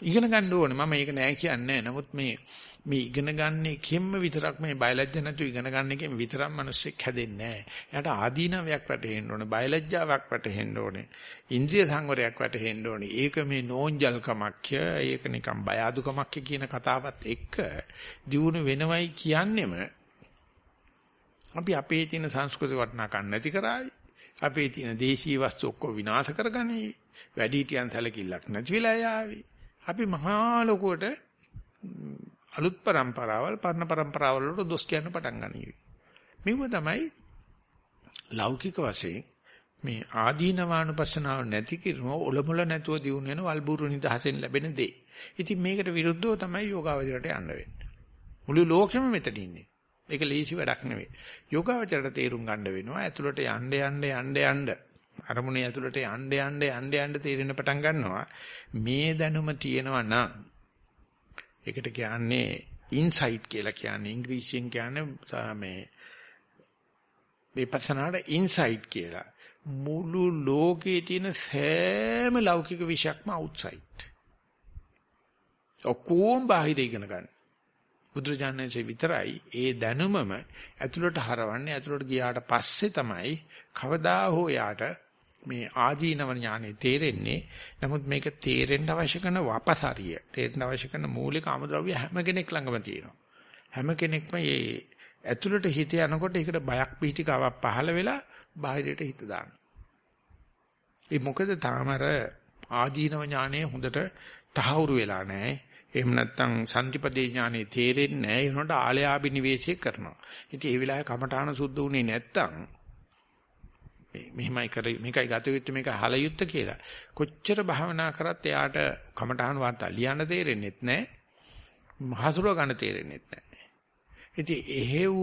ඉගෙන ගන්න ඕනේ. මම ඒක නෑ කියන්නේ නමුත් මේ මේ ඉගෙන ගන්න එකෙන්ම විතරක් මේ බයලජ්ජ නැතුව ඉගෙන ගන්න එකෙන් විතරක් මිනිස්සෙක් හැදෙන්නේ නෑ. එයාට ආදීනවයක් වැටහෙන්න ඕනේ. බයලජ්ජාවක් වැටහෙන්න ඕනේ. ඉන්ද්‍රිය සංවරයක් වැටහෙන්න ඕනේ. ඒක මේ නෝන්ජල්කමක්ය, ඒක නිකන් බය අදුකමක්ය කියන කතාවත් එක්ක දිනු වෙනවයි කියන්නෙම අපි අපේ තියෙන සංස්කෘති වටිනාකම් නැති කරાવી. අපේ තියෙන දේශීය වස්තු ඔක්කොම විනාශ කරගනී. වැඩිහිටියන් සැලකිල්ලක් නැති වෙලා යාවි. අපි මහා ලොකුවට අලුත් પરම්පරාවල් පරණ પરම්පරාවල් වලට දොස් කියන්න පටන් ගනී. මේව තමයි ලෞකික වශයෙන් මේ ආදීනවානුපස්සනාව නැති කිරුම ඔලමුල නැතුව දියුණු වෙන වල්බూరు නිදහසෙන් ලැබෙන දේ. ඉතින් මේකට විරුද්ධව තමයි යෝගාවචරයට යන්න වෙන්නේ. මුළු ලෝකෙම මෙතන ඉන්නේ. ඒක ලේසි වැඩක් නෙවෙයි. යෝගාවචරයට තේරුම් ගන්න වෙනවා ඇතුළට යන්න යන්න යන්න යන්න අරමුණේ ඇතුළට යන්න යන්න යන්න යන්න තේරෙන පටන් ගන්නවා. මේ දැනුම තියෙනවා නම් ඒකට කියන්නේ ඉන්සයිට් කියලා කියන්නේ ඉංග්‍රීසියෙන් කියන්නේ මේ විපස්සනාට ඉන්සයිට් කියලා. මුළු ලෝකයේ තියෙන සෑම ලෞකික විෂයක්ම අවුට්සයිඩ්. ඔක්කොම බාහිර ඉගෙන ගන්න. බුදුරජාණන්සේ විතරයි. ඒ දැනුමම ඇතුළට හරවන්නේ ඇතුළට ගියාට පස්සේ තමයි කවදා හෝ යාට මේ ආදීනව ඥානෙ තේරෙන්නේ. නමුත් මේක තේරෙන්න අවශ්‍ය කරන වපසාරිය තේරෙන්න අවශ්‍ය කරන මූලික ආමද්‍රව්‍ය හැම කෙනෙක් ළඟම තියෙනවා. හැම කෙනෙක්ම මේ ඇතුළට හිත යනකොට ඒකට බයක් පිටිකාවක් පහළ වෙලා බාහිරයට හිත දානවා. ඒ මොකද තාමර ආදීනව ඥානෙ හොඳට තහවුරු වෙලා නැහැ. එහෙම නැත්නම් සම්තිපදේ ඥානෙ තේරෙන්නේ නැහැ. ඒ වුණාට ආලයාබිනිවේෂය කරනවා. ඉතින් ඒ වෙලාවේ කමඨාන සුද්ධ වුණේ නැත්තම් මෙහිමයි කර මේකයි ගත යුත්තේ මේක හල යුත්තේ කියලා. කොච්චර භාවනා කරත් එයාට කමඨාන වාර්තා ලියන්න තේරෙන්නෙත් නැහැ. හසුරව ගන්න තේරෙන්නෙත් නැහැ. ඉතින් එහෙව්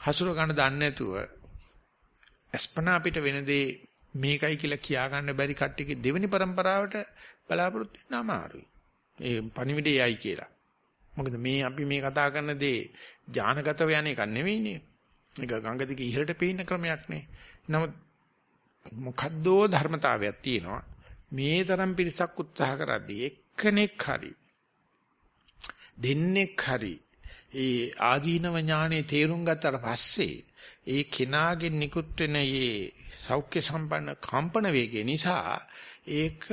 හසුරව ගන්න දන්නේ නැතුව අස්පනා අපිට වෙන දේ මේකයි කියලා කියා ගන්න බැරි කට්ටියගේ දෙවෙනි પરම්පරාවට බලාපොරොත්තු වෙන්න අමාරුයි. ඒ පණිවිඩයයි කියලා. මොකද මේ අපි මේ කතා කරන දේ ඥානගතව යන එකක් නෙවෙයිනේ. ඒක ගංගා දිගේ ඉහළට පේන ක්‍රමයක් නේ. නමුත් මොකද්දෝ ධර්මතාවයක් තියෙනවා. මේ තරම් පිරිසක් උත්සාහ කරද්දී එක්කෙනෙක් හරි දෙන්නෙක් හරි ඒ ආදීනව ඥානේ තේරුම් ගත්තට පස්සේ ඒ කෙනාගෙන් නිකුත් වෙන මේ සෞඛ්‍ය සම්පන්න කම්පන වේගය නිසා ඒක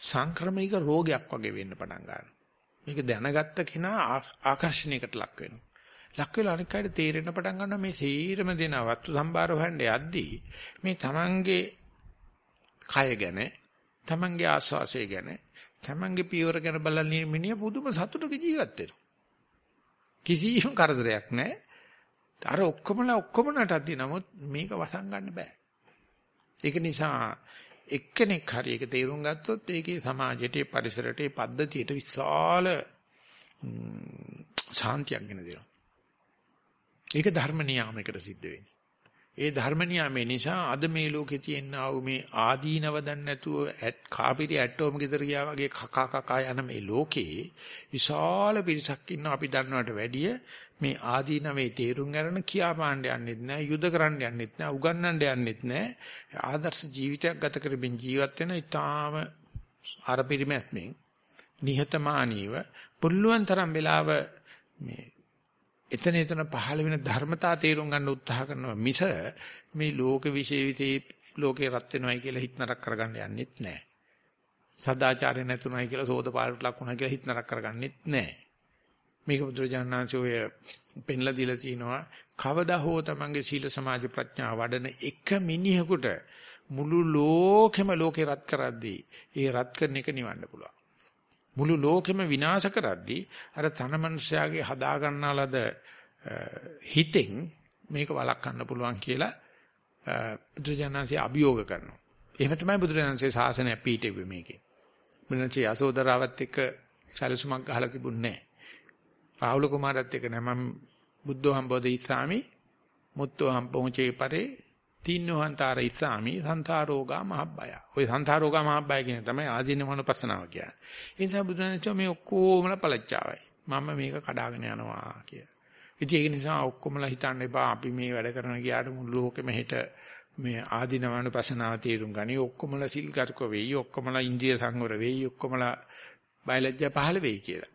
සංක්‍රමණික රෝගයක් වගේ වෙන්න පටන් ගන්නවා. මේක දැනගත්ත කෙනා ආකර්ෂණයකට ලක් වෙනවා. ලක් වෙලා අනික් අයට තේරෙන්න පටන් ගන්නවා මේ සීරම දෙන වස්තු සම්භාර හොයන්න යද්දී මේ තමන්ගේ කය ගැන තමන්ගේ ආස්වාසය ගැන තමන්ගේ පියවර ගැන බලන මිනිහ පුදුම සතුටක ජීවත් වෙනවා. කිසිම කරදරයක් නැහැ. අර ඔක්කොමලා ඔක්කොම නටද්දි නමුත් මේක වසන් ගන්න බෑ. ඒක නිසා එක්කෙනෙක් හරි ඒක තේරුම් ගත්තොත් ඒකේ සමාජයට පරිසරයට පද්ධතියට විශාල ශාන්තියක් ගෙන දෙනවා. ඒක ධර්ම නියාමයකට සිද්ධ වෙන්නේ. ඒ ධර්ම නියාමයේ නිසා අද මේ ලෝකේ තියෙන ආ මේ ආදීනව දන්නේ නැතුව කාපිරි ඇටෝම ගෙදර ගියා වගේ කකා කකා යන මේ ලෝකේ විශාල පිරිසක් ඉන්න අපි දන්නවට වැඩිය මේ ආදීනවේ තේරුම් ගන්න කියා පාණ්ඩ යන්නෙත් නැහැ යුද කරන්න යන්නෙත් නැහැ උගන්නන්න යන්නෙත් නැහැ ආදර්ශ ජීවිතයක් ගත කරමින් ජීවත් වෙන ඊටාම අර පරිමැත්මෙන් නිහතමානීව පුළුවන් තරම් වෙලාව මේ එතන එතන පහළ වෙන ධර්මතා තේරුම් ගන්න උත්සාහ කරනවා මිස මේ ලෝක විශේෂිතේ ලෝකේ රත් වෙනවයි කියලා හිත නරක කරගන්න යන්නෙත් නැහැ සදාචාරය නැතුණයි කියලා සෝදපාලට ලකුණයි කියලා හිත නරක කරගන්නෙත් නැහැ මේක බුදුරජාණන්සේ ඔය පෙන්ලා දීලා තිනවා කවදා හෝ තමන්ගේ සීල සමාධි ප්‍රඥා වඩන එක මිනිහෙකුට මුළු ලෝකෙම ලෝකේ රත් කරද්දී ඒ රත් කරන එක නිවන්න පුළුවන්. මුළු ලෝකෙම විනාශ කරද්දී අර තන මනුෂයාගේ හදා ගන්නාලද හිතෙන් මේක වළක්වන්න පුළුවන් කියලා බුදුරජාණන්සේ අභියෝග කරනවා. එහෙම තමයි බුදුරජාණන්සේ ශාසනය පිටෙව්වේ මේකේ. බුදුරජාණන්සේ යසෝදරාවත් එක්ක සැලසුමක් ගහලා තිබුණේ නැහැ. රාහුල කුමාරත් එක්ක නෑ මම බුද්ධෝ හම්බෝද ඉස්සාමි මුත්තෝ හම්පොංචේ පරේ තින්නෝහන්තර ඉස්සාමි සංසාරෝගා මහබ්බය. ওই සංසාරෝගා මහබ්බය කියන තමයි ආදීන මොනපස්සනාව කියන්නේ. ඒ නිසා බුදුරජාණන් මේ ඔක්කොමල පළච්චාවයි. මම මේක කඩාගෙන යනවා කිය. ඉතින් ඒක නිසා ඔක්කොමලා හිතන්න එපා අපි මේ වැඩ කරන ගියාට මුළු ලෝකෙම හෙට මේ ආධිනවනුපසනාව තේරුම් ගනි ඔක්කොමලා සිල් ගරුක වෙයි ඔක්කොමලා ඉන්ද්‍රිය සංවර වෙයි ඔක්කොමලා බයලජ්ජා පහළ වෙයි කියලා.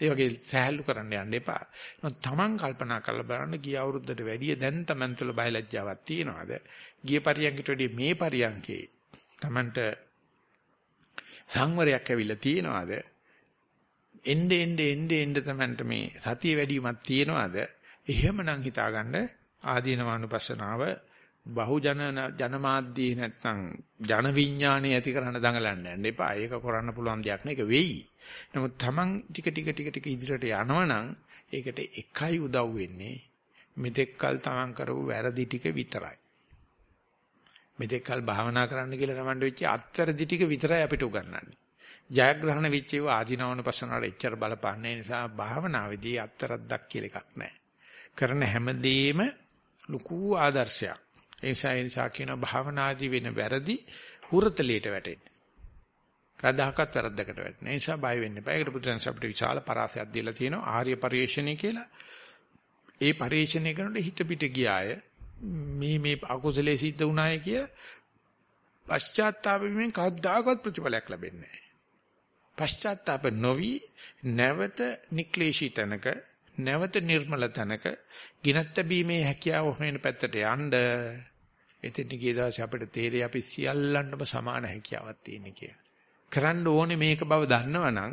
ඒ වගේ සහැල්ලු කරන්න යන්න එපා. නමුත් Taman කල්පනා කරලා බලන්න ගිය අවුරුද්දට වැඩිය දැන් Taman තුළ බයලජ්ජාවක් තියනවාද? ගිය පරියන්කට වැඩිය මේ පරියන්කේ Tamanට සංවරයක් ඇවිල්ලා තියනවාද? එnde ende ende ende Tamanට මේ සතිය වැඩිවීමක් තියනවාද? එහෙමනම් හිතාගන්න ආදීනවානුපස්සනාව බහුජන ජනමාධ්‍යයේ නැත්නම් ජන විඥානයේ ඇති කරන්න දඟලන්න යන්න එපා. ඒක කරන්න පුළුවන් දෙයක් නෙක වෙයි. නමුත් Taman ටික ටික ටික ටික ඉදිරියට යනවනම් ඒකට එකයි උදව් වෙන්නේ. මෙතෙක්කල් Taman කරපු වැරදි ටික විතරයි. මෙතෙක්කල් භාවනා කරන්න කියලා Taman වෙච්ච අත්තරදි ටික විතරයි අපිට උගන්වන්නේ. ජයග්‍රහණ වෙච්ච ඒවා ආධිනවන පස්සනාවට එච්චර බලපාන්නේ නිසා භාවනාවේදී අත්තරද්දක් කියලා එකක් නැහැ. කරන හැමදේම ලুকু ආදර්ශයක්. ඒ නිසා ඒ නිසා කියන භාවනාදී වෙන වැරදි හුරතලියට වැටෙන්නේ. කවදාකවත් වැරද්දකට වැටෙන්නේ. ඒ නිසා බය වෙන්න එපා. ඒකට පුදුරන්ස අපිට විශාල පරාසයක් දීලා තියෙනවා ආර්ය පරිශ්‍රණය කියලා. ඒ පරිශ්‍රණය කරනකොට හිත පිට ගියාය. මේ මේ අකුසලයේ සිද්ධ වුණාය කිය පශ්චාත්තාපයෙන් කවදාකවත් ප්‍රතිඵලයක් ලැබෙන්නේ නැහැ. පශ්චාත්තාප නොවි නැවත නික්ලේශී තැනක නැවත නිර්මල තැනක ගිනත් බීමේ හැකියාව හොයන පැත්තට යන්න එතෙන් ගිය දවසේ අපිට තේරෙයි අපි සියල්ලන්ටම සමාන හැකියාවක් තියෙන කියලා. කරන්න ඕනේ මේක බව දන්නවනම්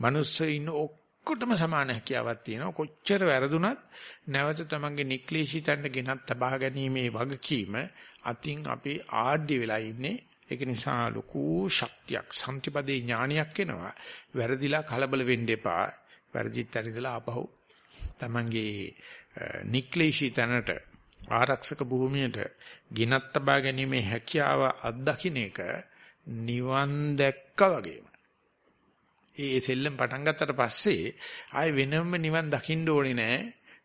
මිනිස්සු ඉන්න ඔක්කොටම සමාන හැකියාවක් තියෙනවා. කොච්චර වැරදුනත් නැවත තමන්ගේ නික්ලේශී තැන්න ගෙනත් තබා ගැනීමේ වගකීම අතින් අපි ආඩ්‍ය වෙලා ඉන්නේ. ඒක නිසා ලොකු ශක්තියක් සම්තිපදේ ඥානියක් එනවා. වැරදිලා කලබල වෙන්න එපා. වැරදිත් ඇරිදලා ආපහු තමන්ගේ නික්ලේශී තැනට ආරක්ෂක භූමියට ගිනත් තබා ගැනීමේ හැකියාව අත්දකින්න එක නිවන් දැක්කා වගේම. ඒ සෙල්ලම් පටන් ගත්තට පස්සේ ආයෙ වෙනම නිවන් දකින්න ඕනේ නෑ.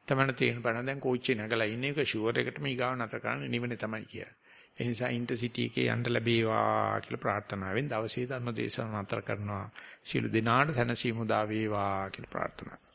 තමන්න තේරෙන බණ දැන් කෝච්චිය නැගලා ඉන්න එක ෂුවර් එකටම ඊගාව නැතර කරන්න නිවනේ තමයි කියන්නේ. ඒ නිසා ඉන්ටර්සිටි එකේ යන්න ලැබේවා කියලා ප්‍රාර්ථනාවෙන් දවසේ ධර්ම දේශනාව නතර කරනවා. සියලු දිනාට සැනසීම උදා වේවා කියලා ප්‍රාර්ථනා කරනවා.